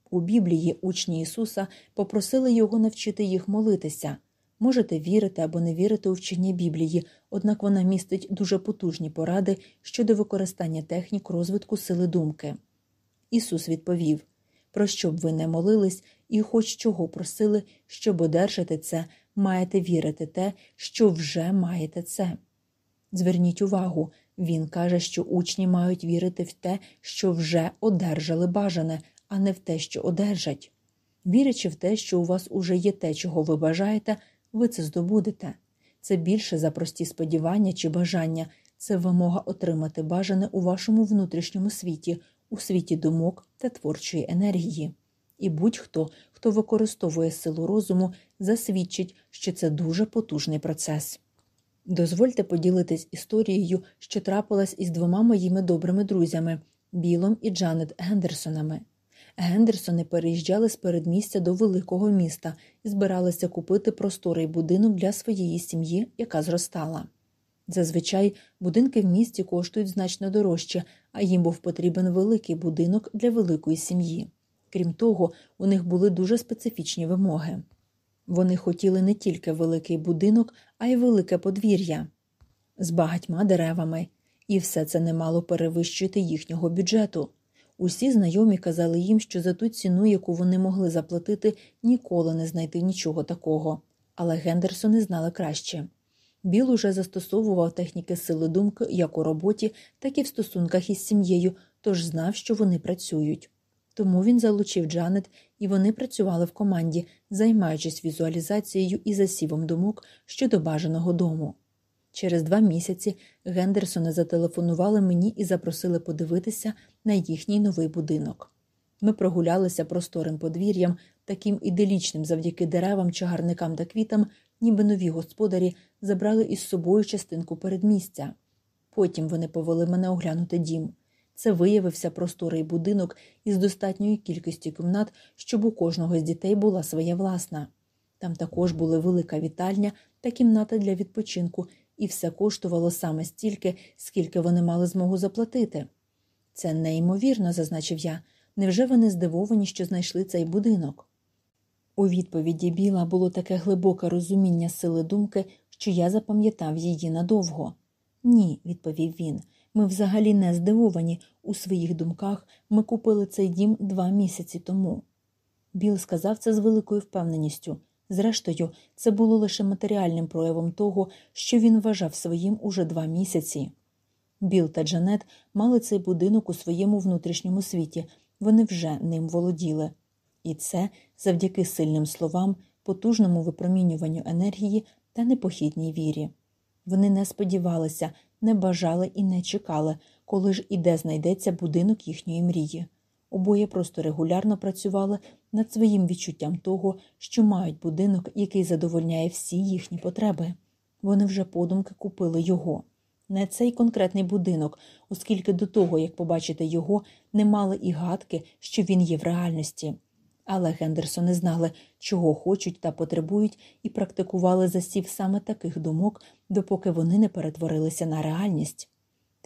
У Біблії учні Ісуса попросили його навчити їх молитися. Можете вірити або не вірити у вчення Біблії, однак вона містить дуже потужні поради щодо використання технік розвитку сили думки. Ісус відповів про що б ви не молились і хоч чого просили, щоб одержати це, маєте вірити те, що вже маєте це. Зверніть увагу, він каже, що учні мають вірити в те, що вже одержали бажане, а не в те, що одержать. Вірячи в те, що у вас уже є те, чого ви бажаєте, ви це здобудете. Це більше за прості сподівання чи бажання, це вимога отримати бажане у вашому внутрішньому світі, у світі думок та творчої енергії. І будь-хто, хто використовує силу розуму, засвідчить, що це дуже потужний процес. Дозвольте поділитись історією, що трапилась із двома моїми добрими друзями Білом і Джанет Гендерсонами. Гендерсони переїжджали з передмістя до великого міста і збиралися купити просторий будинок для своєї сім'ї, яка зростала. Зазвичай будинки в місті коштують значно дорожче, а їм був потрібен великий будинок для великої сім'ї. Крім того, у них були дуже специфічні вимоги. Вони хотіли не тільки великий будинок, а й велике подвір'я з багатьма деревами, і все це не мало перевищувати їхнього бюджету. Усі знайомі казали їм, що за ту ціну, яку вони могли заплатити, ніколи не знайти нічого такого. Але Гендерсони знали краще. Біл уже застосовував техніки сили думки як у роботі, так і в стосунках із сім'єю, тож знав, що вони працюють. Тому він залучив Джанет, і вони працювали в команді, займаючись візуалізацією і засівом думок щодо бажаного дому. Через два місяці Гендерсони зателефонували мені і запросили подивитися на їхній новий будинок. Ми прогулялися просторим подвір'ям, таким іделічним завдяки деревам, чагарникам та квітам, ніби нові господарі забрали із собою частинку передмістя. Потім вони повели мене оглянути дім. Це виявився просторий будинок із достатньою кількістю кімнат, щоб у кожного з дітей була своя власна. Там також були велика вітальня та кімната для відпочинку, і все коштувало саме стільки, скільки вони мали змогу заплатити. Це неймовірно, зазначив я. Невже вони здивовані, що знайшли цей будинок? У відповіді Біла було таке глибоке розуміння сили думки, що я запам'ятав її надовго. Ні, відповів він. Ми взагалі не здивовані. У своїх думках ми купили цей дім два місяці тому. Біл сказав це з великою впевненістю. Зрештою, це було лише матеріальним проявом того, що він вважав своїм уже два місяці. Біл та Джанет мали цей будинок у своєму внутрішньому світі, вони вже ним володіли. І це завдяки сильним словам, потужному випромінюванню енергії та непохідній вірі. Вони не сподівалися, не бажали і не чекали, коли ж і де знайдеться будинок їхньої мрії. Обоє просто регулярно працювали над своїм відчуттям того, що мають будинок, який задовольняє всі їхні потреби. Вони вже подумки купили його. Не цей конкретний будинок, оскільки до того, як побачити його, не мали і гадки, що він є в реальності. Але Гендерсони знали, чого хочуть та потребують, і практикували засів саме таких думок, допоки вони не перетворилися на реальність.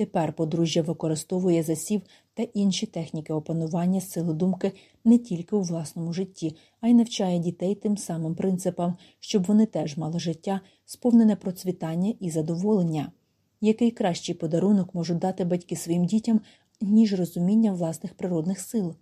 Тепер подружжя використовує засів та інші техніки опанування сили думки не тільки у власному житті, а й навчає дітей тим самим принципам, щоб вони теж мали життя, сповнене процвітання і задоволення. Який кращий подарунок можуть дати батьки своїм дітям, ніж розуміння власних природних сил?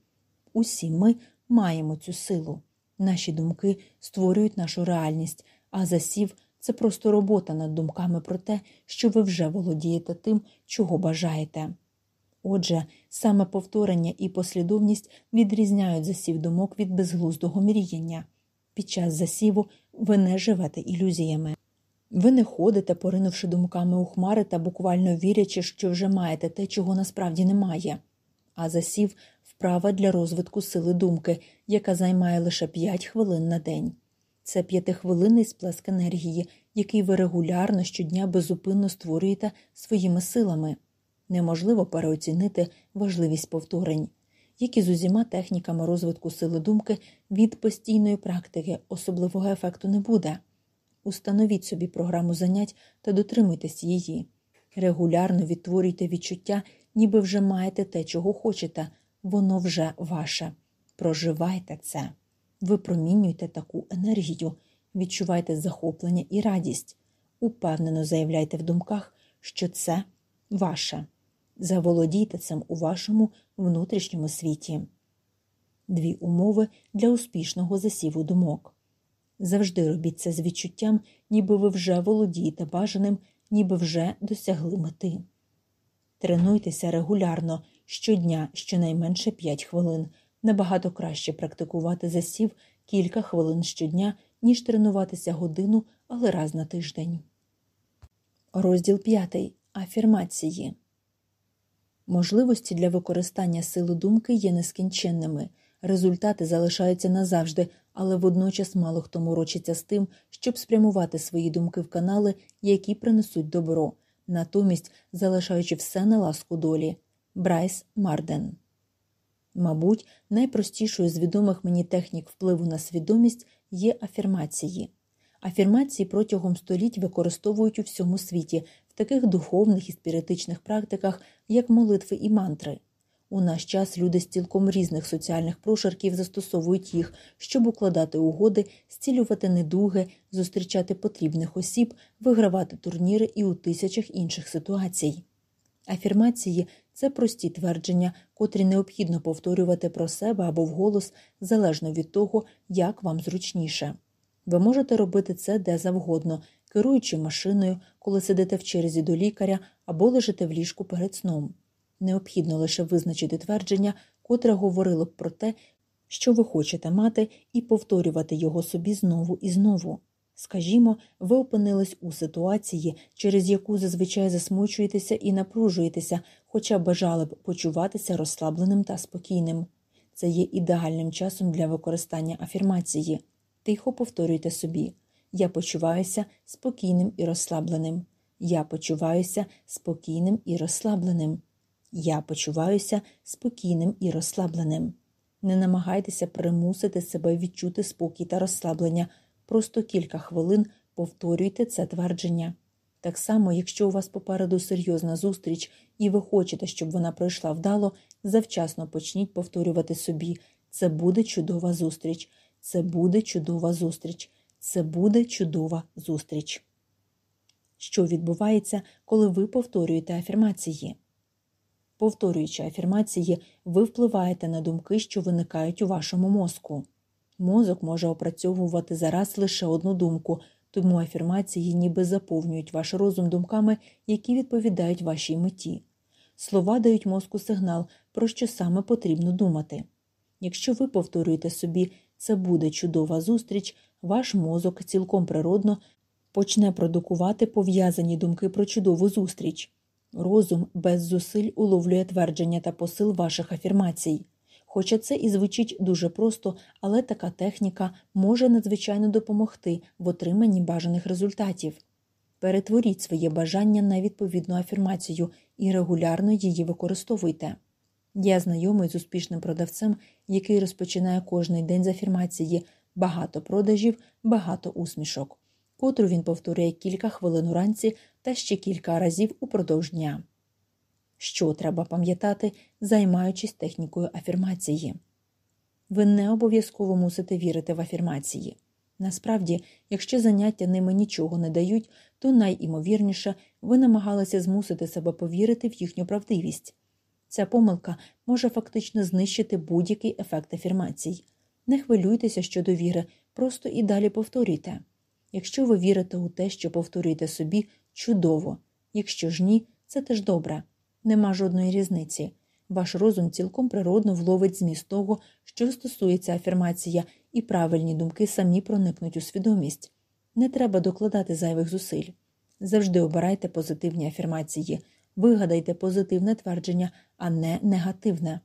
Усі ми маємо цю силу. Наші думки створюють нашу реальність, а засів це просто робота над думками про те, що ви вже володієте тим, чого бажаєте. Отже, саме повторення і послідовність відрізняють засів думок від безглуздого мріяння. Під час засіву ви не живете ілюзіями. Ви не ходите, поринувши думками у хмари та буквально вірячи, що вже маєте те, чого насправді немає, а засів вправа для розвитку сили думки, яка займає лише 5 хвилин на день. Це п'ятихвилинний сплеск енергії, який ви регулярно щодня безупинно створюєте своїми силами. Неможливо переоцінити важливість повторень, як і з усіма техніками розвитку сили думки від постійної практики особливого ефекту не буде. Установіть собі програму занять та дотримуйтесь її. Регулярно відтворюйте відчуття, ніби вже маєте те, чого хочете, воно вже ваше. Проживайте це, випромінюйте таку енергію, відчувайте захоплення і радість, упевнено заявляйте в думках, що це ваше. Заволодійте цим у вашому внутрішньому світі. Дві умови для успішного засіву думок. Завжди робіть це з відчуттям, ніби ви вже володієте бажаним, ніби вже досягли мети. Тренуйтеся регулярно щодня щонайменше 5 хвилин. Набагато краще практикувати засів кілька хвилин щодня, ніж тренуватися годину, але раз на тиждень. Розділ 5. Афірмації Можливості для використання сили думки є нескінченними. Результати залишаються назавжди, але водночас мало хто морочиться з тим, щоб спрямувати свої думки в канали, які принесуть добро, натомість залишаючи все на ласку долі. Брайс Марден. Мабуть, найпростішою з відомих мені технік впливу на свідомість є афірмації. Афірмації протягом століть використовують у всьому світі в таких духовних і спіритичних практиках, як молитви і мантри. У наш час люди з цілком різних соціальних прошарків застосовують їх, щоб укладати угоди, зцілювати недуги, зустрічати потрібних осіб, вигравати турніри і у тисячах інших ситуацій. Афірмації це прості твердження, котрі необхідно повторювати про себе або вголос залежно від того, як вам зручніше. Ви можете робити це де завгодно, керуючи машиною, коли сидите в черзі до лікаря або лежите в ліжку перед сном. Необхідно лише визначити твердження, котре говорило б про те, що ви хочете мати, і повторювати його собі знову і знову. Скажімо, ви опинились у ситуації, через яку зазвичай засмучуєтеся і напружуєтеся, хоча бажали б почуватися розслабленим та спокійним. Це є ідеальним часом для використання афірмації. Тихо повторюйте собі Я почуваюся спокійним і розслабленим. Я почуваюся спокійним і розслабленим. Я почуваюся спокійним і розслабленим. Не намагайтеся примусити себе відчути спокій та розслаблення, просто кілька хвилин повторюйте це твердження. Так само, якщо у вас попереду серйозна зустріч, і ви хочете, щоб вона пройшла вдало, завчасно почніть повторювати собі це буде чудова зустріч, це буде чудова зустріч, це буде чудова зустріч. Що відбувається, коли ви повторюєте афірмації? Повторюючи афірмації, ви впливаєте на думки, що виникають у вашому мозку. Мозок може опрацьовувати зараз лише одну думку, тому афірмації ніби заповнюють ваш розум думками, які відповідають вашій меті. Слова дають мозку сигнал, про що саме потрібно думати. Якщо ви повторюєте собі, це буде чудова зустріч, ваш мозок цілком природно почне продукувати пов'язані думки про чудову зустріч. Розум без зусиль уловлює твердження та посил ваших афірмацій. Хоча це і звучить дуже просто, але така техніка може надзвичайно допомогти в отриманні бажаних результатів. Перетворіть своє бажання на відповідну афірмацію і регулярно її використовуйте. Я знайомий з успішним продавцем, який розпочинає кожний день з афірмації багато продажів, багато усмішок, котру він повторює кілька хвилин уранці та ще кілька разів упродовж дня. Що треба пам'ятати, займаючись технікою афірмації? Ви не обов'язково мусите вірити в афірмації. Насправді, якщо заняття ними нічого не дають, то найімовірніше ви намагалися змусити себе повірити в їхню правдивість. Ця помилка може фактично знищити будь-який ефект афірмацій. Не хвилюйтеся щодо віри, просто і далі повторюйте. Якщо ви вірите у те, що повторюєте собі, чудово, якщо ж ні, це теж добре, нема жодної різниці. Ваш розум цілком природно вловить зміст того, що стосується афірмація, і правильні думки самі проникнуть у свідомість. Не треба докладати зайвих зусиль. Завжди обирайте позитивні афірмації, вигадайте позитивне твердження, а не негативне.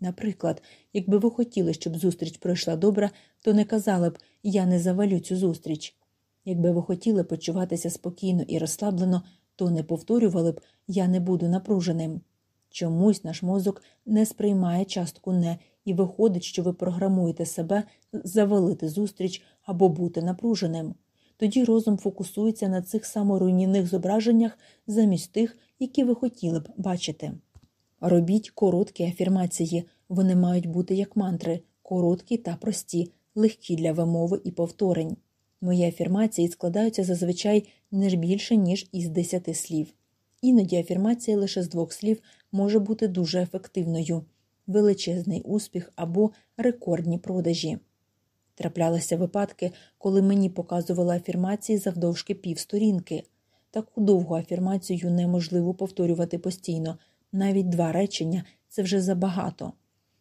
Наприклад, якби ви хотіли, щоб зустріч пройшла добре, то не казали б Я не завалю цю зустріч. Якби ви хотіли почуватися спокійно і розслаблено, то не повторювали б Я не буду напруженим. Чомусь наш мозок не сприймає частку не і виходить, що ви програмуєте себе завалити зустріч або бути напруженим. Тоді розум фокусується на цих саморуйнівних зображеннях замість тих, які ви хотіли б бачити. Робіть короткі афірмації, вони мають бути як мантри, короткі та прості, легкі для вимови і повторень. Мої афірмації складаються зазвичай не більше, ніж із десяти слів. Іноді афірмація лише з двох слів може бути дуже ефективною величезний успіх або рекордні продажі. Траплялися випадки, коли мені показували афірмації завдовжки півсторінки. Таку довгу афірмацію неможливо повторювати постійно, навіть два речення це вже забагато.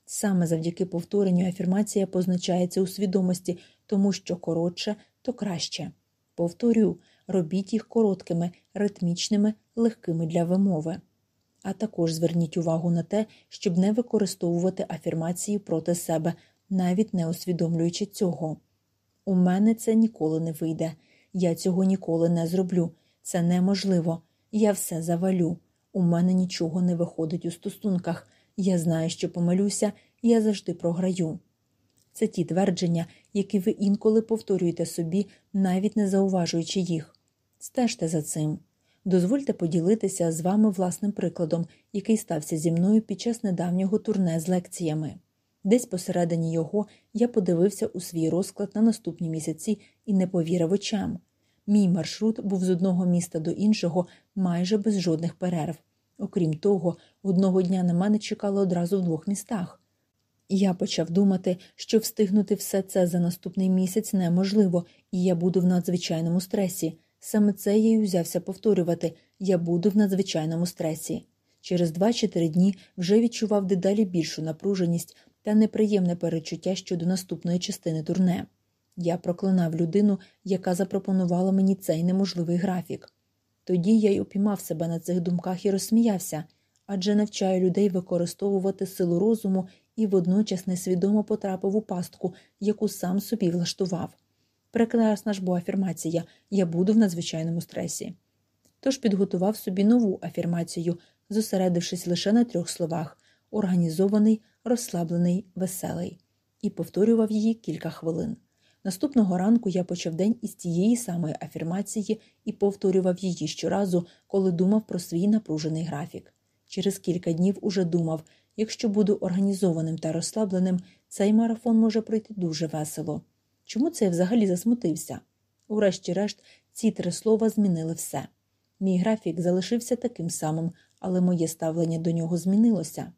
Саме завдяки повторенню афірмація позначається у свідомості, тому що коротше, то краще. Повторю, робіть їх короткими, ритмічними, легкими для вимови. А також зверніть увагу на те, щоб не використовувати афірмації проти себе, навіть не усвідомлюючи цього. У мене це ніколи не вийде, я цього ніколи не зроблю. Це неможливо, я все завалю. У мене нічого не виходить у стосунках. Я знаю, що помилюся, я завжди програю. Це ті твердження, які ви інколи повторюєте собі, навіть не зауважуючи їх. Стежте за цим. Дозвольте поділитися з вами власним прикладом, який стався зі мною під час недавнього турне з лекціями. Десь посередині його я подивився у свій розклад на наступні місяці і не повірив очам. Мій маршрут був з одного міста до іншого майже без жодних перерв. Окрім того, одного дня на мене чекало одразу в двох містах. Я почав думати, що встигнути все це за наступний місяць неможливо, і я буду в надзвичайному стресі. Саме це я й узявся повторювати я буду в надзвичайному стресі. Через два чи три дні вже відчував дедалі більшу напруженість та неприємне перечуття щодо наступної частини турне. Я проклинав людину, яка запропонувала мені цей неможливий графік. Тоді я й упіймав себе на цих думках і розсміявся адже навчаю людей використовувати силу розуму і водночас несвідомо потрапив у пастку, яку сам собі влаштував. Прекрасна ж бо афірмація я буду в надзвичайному стресі. Тож підготував собі нову афірмацію, зосередившись лише на трьох словах організований, розслаблений, веселий, і повторював її кілька хвилин. Наступного ранку я почав день із тієї самої афірмації і повторював її щоразу, коли думав про свій напружений графік. Через кілька днів уже думав якщо буду організованим та розслабленим, цей марафон може пройти дуже весело. Чому це я взагалі засмутився? Урешті-решт, ці три слова змінили все. Мій графік залишився таким самим, але моє ставлення до нього змінилося.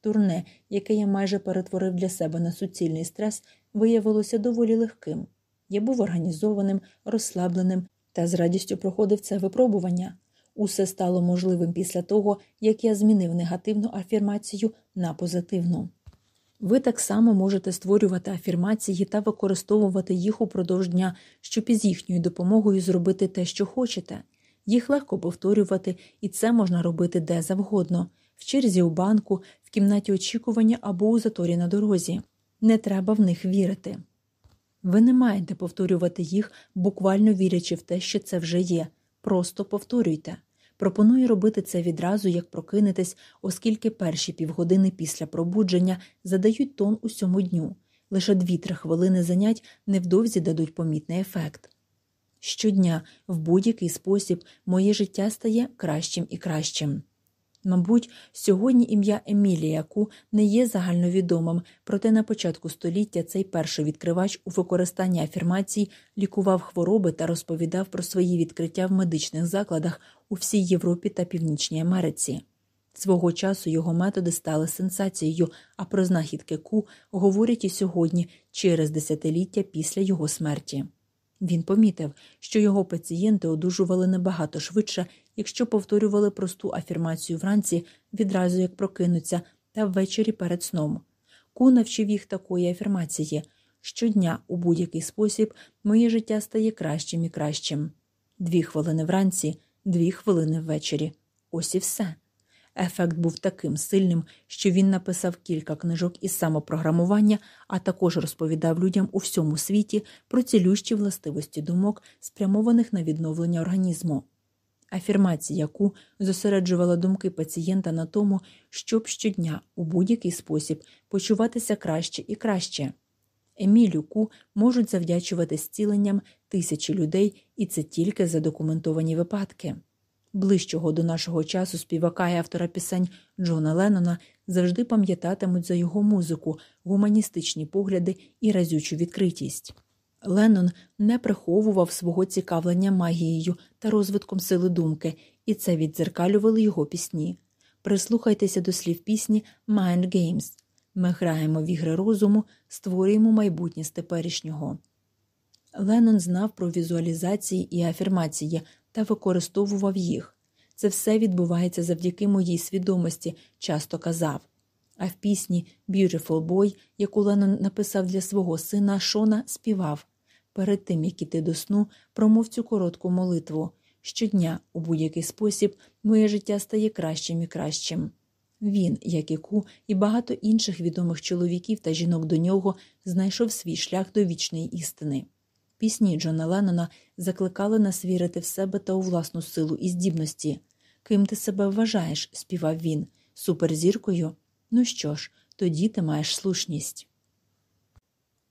Турне, яке я майже перетворив для себе на суцільний стрес, виявилося доволі легким. Я був організованим, розслабленим та з радістю проходив це випробування. Усе стало можливим після того, як я змінив негативну афірмацію на позитивну. Ви так само можете створювати афірмації та використовувати їх упродовж дня, щоб із їхньою допомогою зробити те, що хочете. Їх легко повторювати, і це можна робити де завгодно в черзі у банку, в кімнаті очікування або у заторі на дорозі. Не треба в них вірити. Ви не маєте повторювати їх, буквально вірячи в те, що це вже є. Просто повторюйте. Пропоную робити це відразу, як прокинетесь, оскільки перші півгодини після пробудження задають тон усьому дню. Лише 2-3 хвилини занять невдовзі дадуть помітний ефект. Щодня, в будь-який спосіб, моє життя стає кращим і кращим. Мабуть, сьогодні ім'я Емілія Ку не є загальновідомим, проте на початку століття цей перший відкривач у використанні афірмацій лікував хвороби та розповідав про свої відкриття в медичних закладах у всій Європі та Північній Америці. Свого часу його методи стали сенсацією, а про знахідки Ку говорять і сьогодні, через десятиліття після його смерті. Він помітив, що його пацієнти одужували набагато швидше, якщо повторювали просту афірмацію вранці відразу як прокинуться, та ввечері перед сном. Ку навчив їх такої афірмації щодня, у будь-який спосіб, моє життя стає кращим і кращим. Дві хвилини вранці, дві хвилини ввечері. Ось і все. Ефект був таким сильним, що він написав кілька книжок із самопрограмування, а також розповідав людям у всьому світі про цілющі властивості думок, спрямованих на відновлення організму. Афірмація, яку зосереджувала думки пацієнта на тому, щоб щодня у будь-який спосіб почуватися краще і краще. Емілю Ку можуть завдячувати зціленням тисячі людей, і це тільки задокументовані випадки. Ближчого до нашого часу співака і автора пісень Джона Леннона завжди пам'ятатимуть за його музику, гуманістичні погляди і разючу відкритість. Леннон не приховував свого цікавлення магією та розвитком сили думки, і це віддзеркалювали його пісні. Прислухайтеся до слів пісні «Mind Games». Ми граємо в ігри розуму, створюємо майбутнє з теперішнього. Леннон знав про візуалізації і афірмації та використовував їх. Це все відбувається завдяки моїй свідомості, часто казав. А в пісні Beautiful Boy, яку Леннон написав для свого сина Шона, співав перед тим, як іти до сну, промов цю коротку молитву. Щодня, у будь-який спосіб, моє життя стає кращим і кращим. Він, як і Ку, і багато інших відомих чоловіків та жінок до нього знайшов свій шлях до вічної істини. Пісні Джона Леннона закликали нас вірити в себе та у власну силу і здібності. Ким ти себе вважаєш, співав він, суперзіркою? Ну що ж, тоді ти маєш слушність.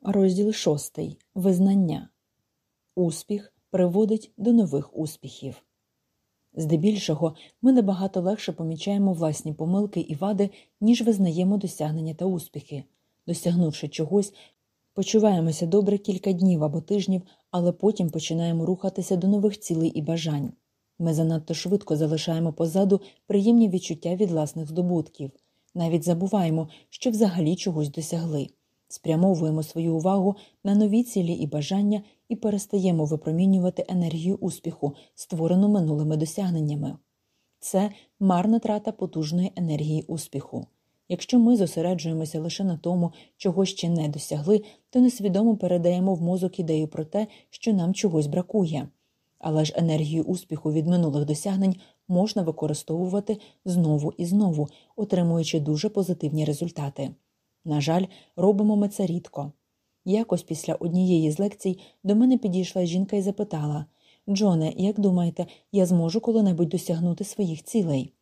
Розділ шостий. Визнання. Успіх приводить до нових успіхів. Здебільшого ми набагато легше помічаємо власні помилки і вади, ніж визнаємо досягнення та успіхи. Досягнувши чогось, почуваємося добре кілька днів або тижнів, але потім починаємо рухатися до нових цілей і бажань. Ми занадто швидко залишаємо позаду приємні відчуття від власних здобутків, навіть забуваємо, що взагалі чогось досягли, спрямовуємо свою увагу на нові цілі і бажання і перестаємо випромінювати енергію успіху, створену минулими досягненнями. Це марна трата потужної енергії успіху. Якщо ми зосереджуємося лише на тому, чого ще не досягли, то несвідомо передаємо в мозок ідею про те, що нам чогось бракує. Але ж енергію успіху від минулих досягнень можна використовувати знову і знову, отримуючи дуже позитивні результати. На жаль, робимо ми це рідко. Якось після однієї з лекцій до мене підійшла жінка і запитала Джоне, як думаєте, я зможу коли-небудь досягнути своїх цілей?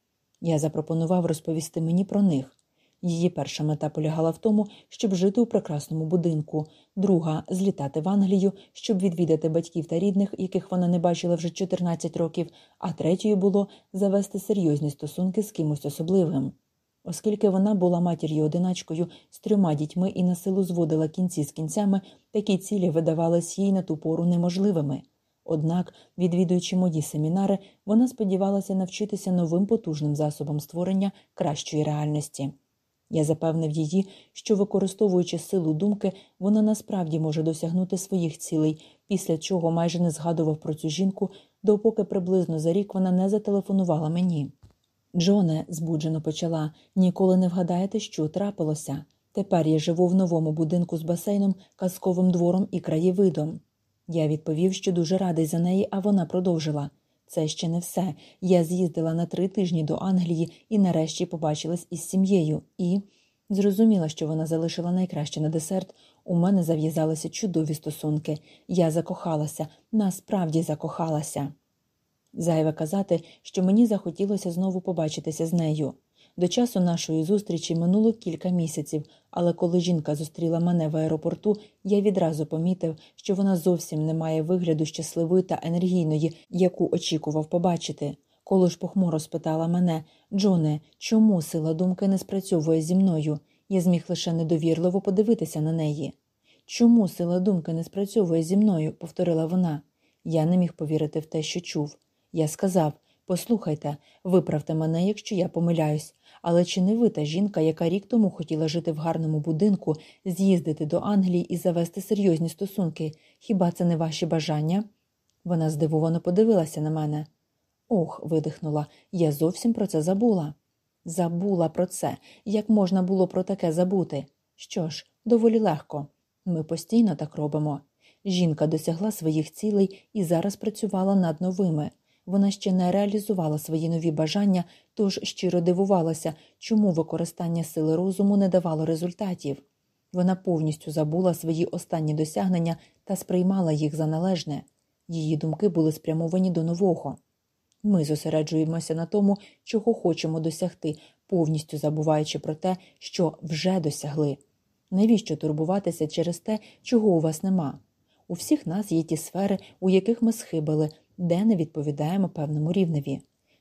Я запропонував розповісти мені про них. Її перша мета полягала в тому, щоб жити у прекрасному будинку, друга злітати в Англію, щоб відвідати батьків та рідних, яких вона не бачила вже 14 років, а третьою було завести серйозні стосунки з кимось особливим. Оскільки вона була матір'ю одиначкою з трьома дітьми і на силу зводила кінці з кінцями, такі цілі видавались їй на ту пору неможливими. Однак, відвідуючи мої семінари, вона сподівалася навчитися новим потужним засобам створення кращої реальності. Я запевнив її, що, використовуючи силу думки, вона насправді може досягнути своїх цілей, після чого майже не згадував про цю жінку, допоки приблизно за рік вона не зателефонувала мені. Джоне, збуджено почала, ніколи не вгадаєте, що трапилося. Тепер я живу в новому будинку з басейном, казковим двором і краєвидом. Я відповів, що дуже радий за неї, а вона продовжила. Це ще не все. Я з'їздила на три тижні до Англії і нарешті побачилась із сім'єю і зрозуміла, що вона залишила найкраще на десерт. У мене зав'язалися чудові стосунки. Я закохалася, насправді закохалася. Зайве казати, що мені захотілося знову побачитися з нею. До часу нашої зустрічі минуло кілька місяців, але коли жінка зустріла мене в аеропорту, я відразу помітив, що вона зовсім не має вигляду щасливої та енергійної, яку очікував побачити. Коли ж похмуро спитала мене Джоне, чому сила думки не спрацьовує зі мною? Я зміг лише недовірливо подивитися на неї. Чому сила думки не спрацьовує зі мною? повторила вона. Я не міг повірити в те, що чув. Я сказав Послухайте, виправте мене, якщо я помиляюсь, але чи не ви та жінка, яка рік тому хотіла жити в гарному будинку, з'їздити до Англії і завести серйозні стосунки? Хіба це не ваші бажання? Вона здивовано подивилася на мене. Ох, видихнула, я зовсім про це забула. Забула про це. Як можна було про таке забути? Що ж, доволі легко. Ми постійно так робимо. Жінка досягла своїх цілей і зараз працювала над новими. Вона ще не реалізувала свої нові бажання, тож щиро дивувалася, чому використання сили розуму не давало результатів. Вона повністю забула свої останні досягнення та сприймала їх за належне. Її думки були спрямовані до нового. Ми зосереджуємося на тому, чого хочемо досягти, повністю забуваючи про те, що вже досягли. Навіщо турбуватися через те, чого у вас нема? У всіх нас є ті сфери, у яких ми схибили, де не відповідаємо певному рівневі.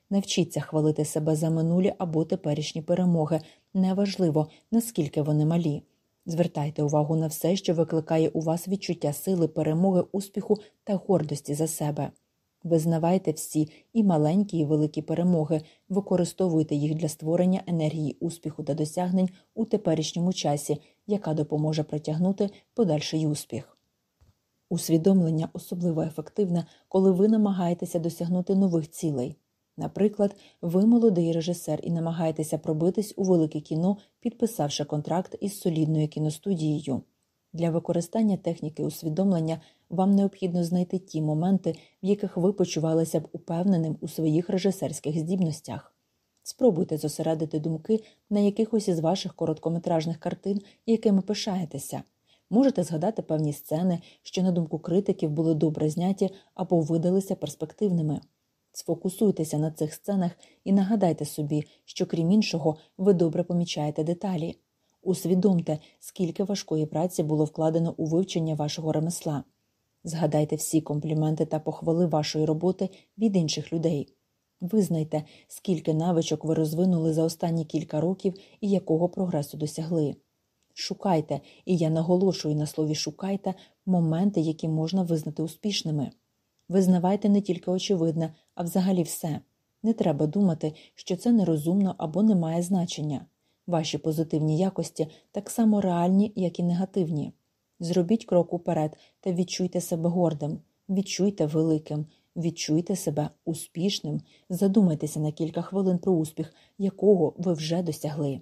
Навчіться хвалити себе за минулі або теперішні перемоги, неважливо, наскільки вони малі. Звертайте увагу на все, що викликає у вас відчуття сили, перемоги, успіху та гордості за себе. Визнавайте всі і маленькі, і великі перемоги, використовуйте їх для створення енергії успіху та досягнень у теперішньому часі, яка допоможе протягнути подальший успіх. Усвідомлення особливо ефективне, коли ви намагаєтеся досягнути нових цілей. Наприклад, ви молодий режисер і намагаєтеся пробитись у велике кіно, підписавши контракт із солідною кіностудією. Для використання техніки усвідомлення вам необхідно знайти ті моменти, в яких ви почувалися б упевненим у своїх режисерських здібностях. Спробуйте зосередити думки на якихось із ваших короткометражних картин, якими пишаєтеся. Можете згадати певні сцени, що, на думку критиків, були добре зняті або видалися перспективними. Сфокусуйтеся на цих сценах і нагадайте собі, що, крім іншого, ви добре помічаєте деталі. Усвідомте, скільки важкої праці було вкладено у вивчення вашого ремесла. Згадайте всі компліменти та похвали вашої роботи від інших людей. Визнайте, скільки навичок ви розвинули за останні кілька років і якого прогресу досягли. Шукайте, і я наголошую на слові шукайте моменти, які можна визнати успішними. Визнавайте не тільки очевидне, а взагалі все. Не треба думати, що це нерозумно або не має значення. Ваші позитивні якості так само реальні, як і негативні. Зробіть крок уперед та відчуйте себе гордим, відчуйте великим, відчуйте себе успішним, задумайтеся на кілька хвилин про успіх, якого ви вже досягли.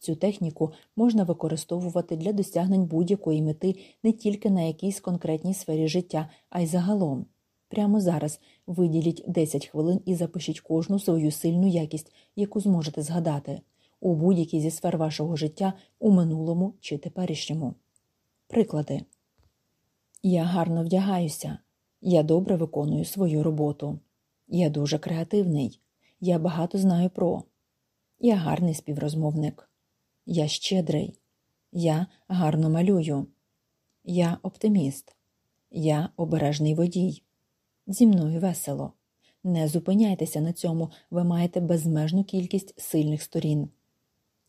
Цю техніку можна використовувати для досягнень будь-якої мети не тільки на якійсь конкретній сфері життя, а й загалом. Прямо зараз виділіть 10 хвилин і запишіть кожну свою сильну якість, яку зможете згадати, у будь-якій зі сфер вашого життя у минулому чи теперішньому. Приклади Я гарно вдягаюся. Я добре виконую свою роботу. Я дуже креативний. Я багато знаю про. Я гарний співрозмовник. Я щедрий, я гарно малюю, я оптиміст, я обережний водій. Зі мною весело. Не зупиняйтеся на цьому, ви маєте безмежну кількість сильних сторін.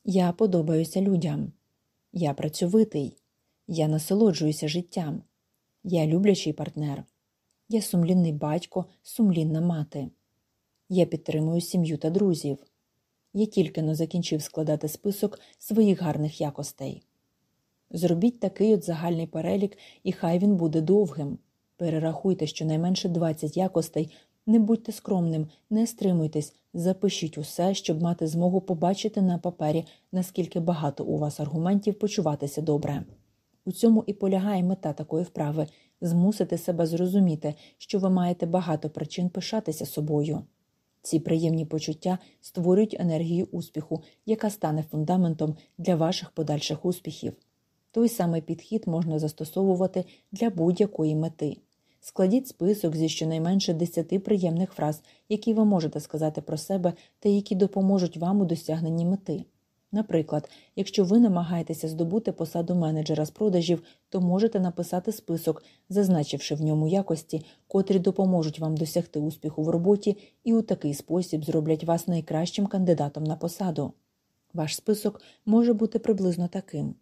Я подобаюся людям, я працьовитий, я насолоджуюся життям, я люблячий партнер, я сумлінний батько, сумлінна мати. Я підтримую сім'ю та друзів. Я тільки но закінчив складати список своїх гарних якостей. Зробіть такий от загальний перелік, і хай він буде довгим. Перерахуйте щонайменше 20 якостей, не будьте скромним, не стримуйтесь, запишіть усе, щоб мати змогу побачити на папері, наскільки багато у вас аргументів почуватися добре. У цьому і полягає мета такої вправи змусити себе зрозуміти, що ви маєте багато причин пишатися собою. Ці приємні почуття створюють енергію успіху, яка стане фундаментом для ваших подальших успіхів. Той самий підхід можна застосовувати для будь-якої мети. Складіть список зі щонайменше 10 приємних фраз, які ви можете сказати про себе та які допоможуть вам у досягненні мети. Наприклад, якщо ви намагаєтеся здобути посаду менеджера з продажів, то можете написати список, зазначивши в ньому якості, котрі допоможуть вам досягти успіху в роботі і у такий спосіб зроблять вас найкращим кандидатом на посаду. Ваш список може бути приблизно таким.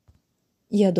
Я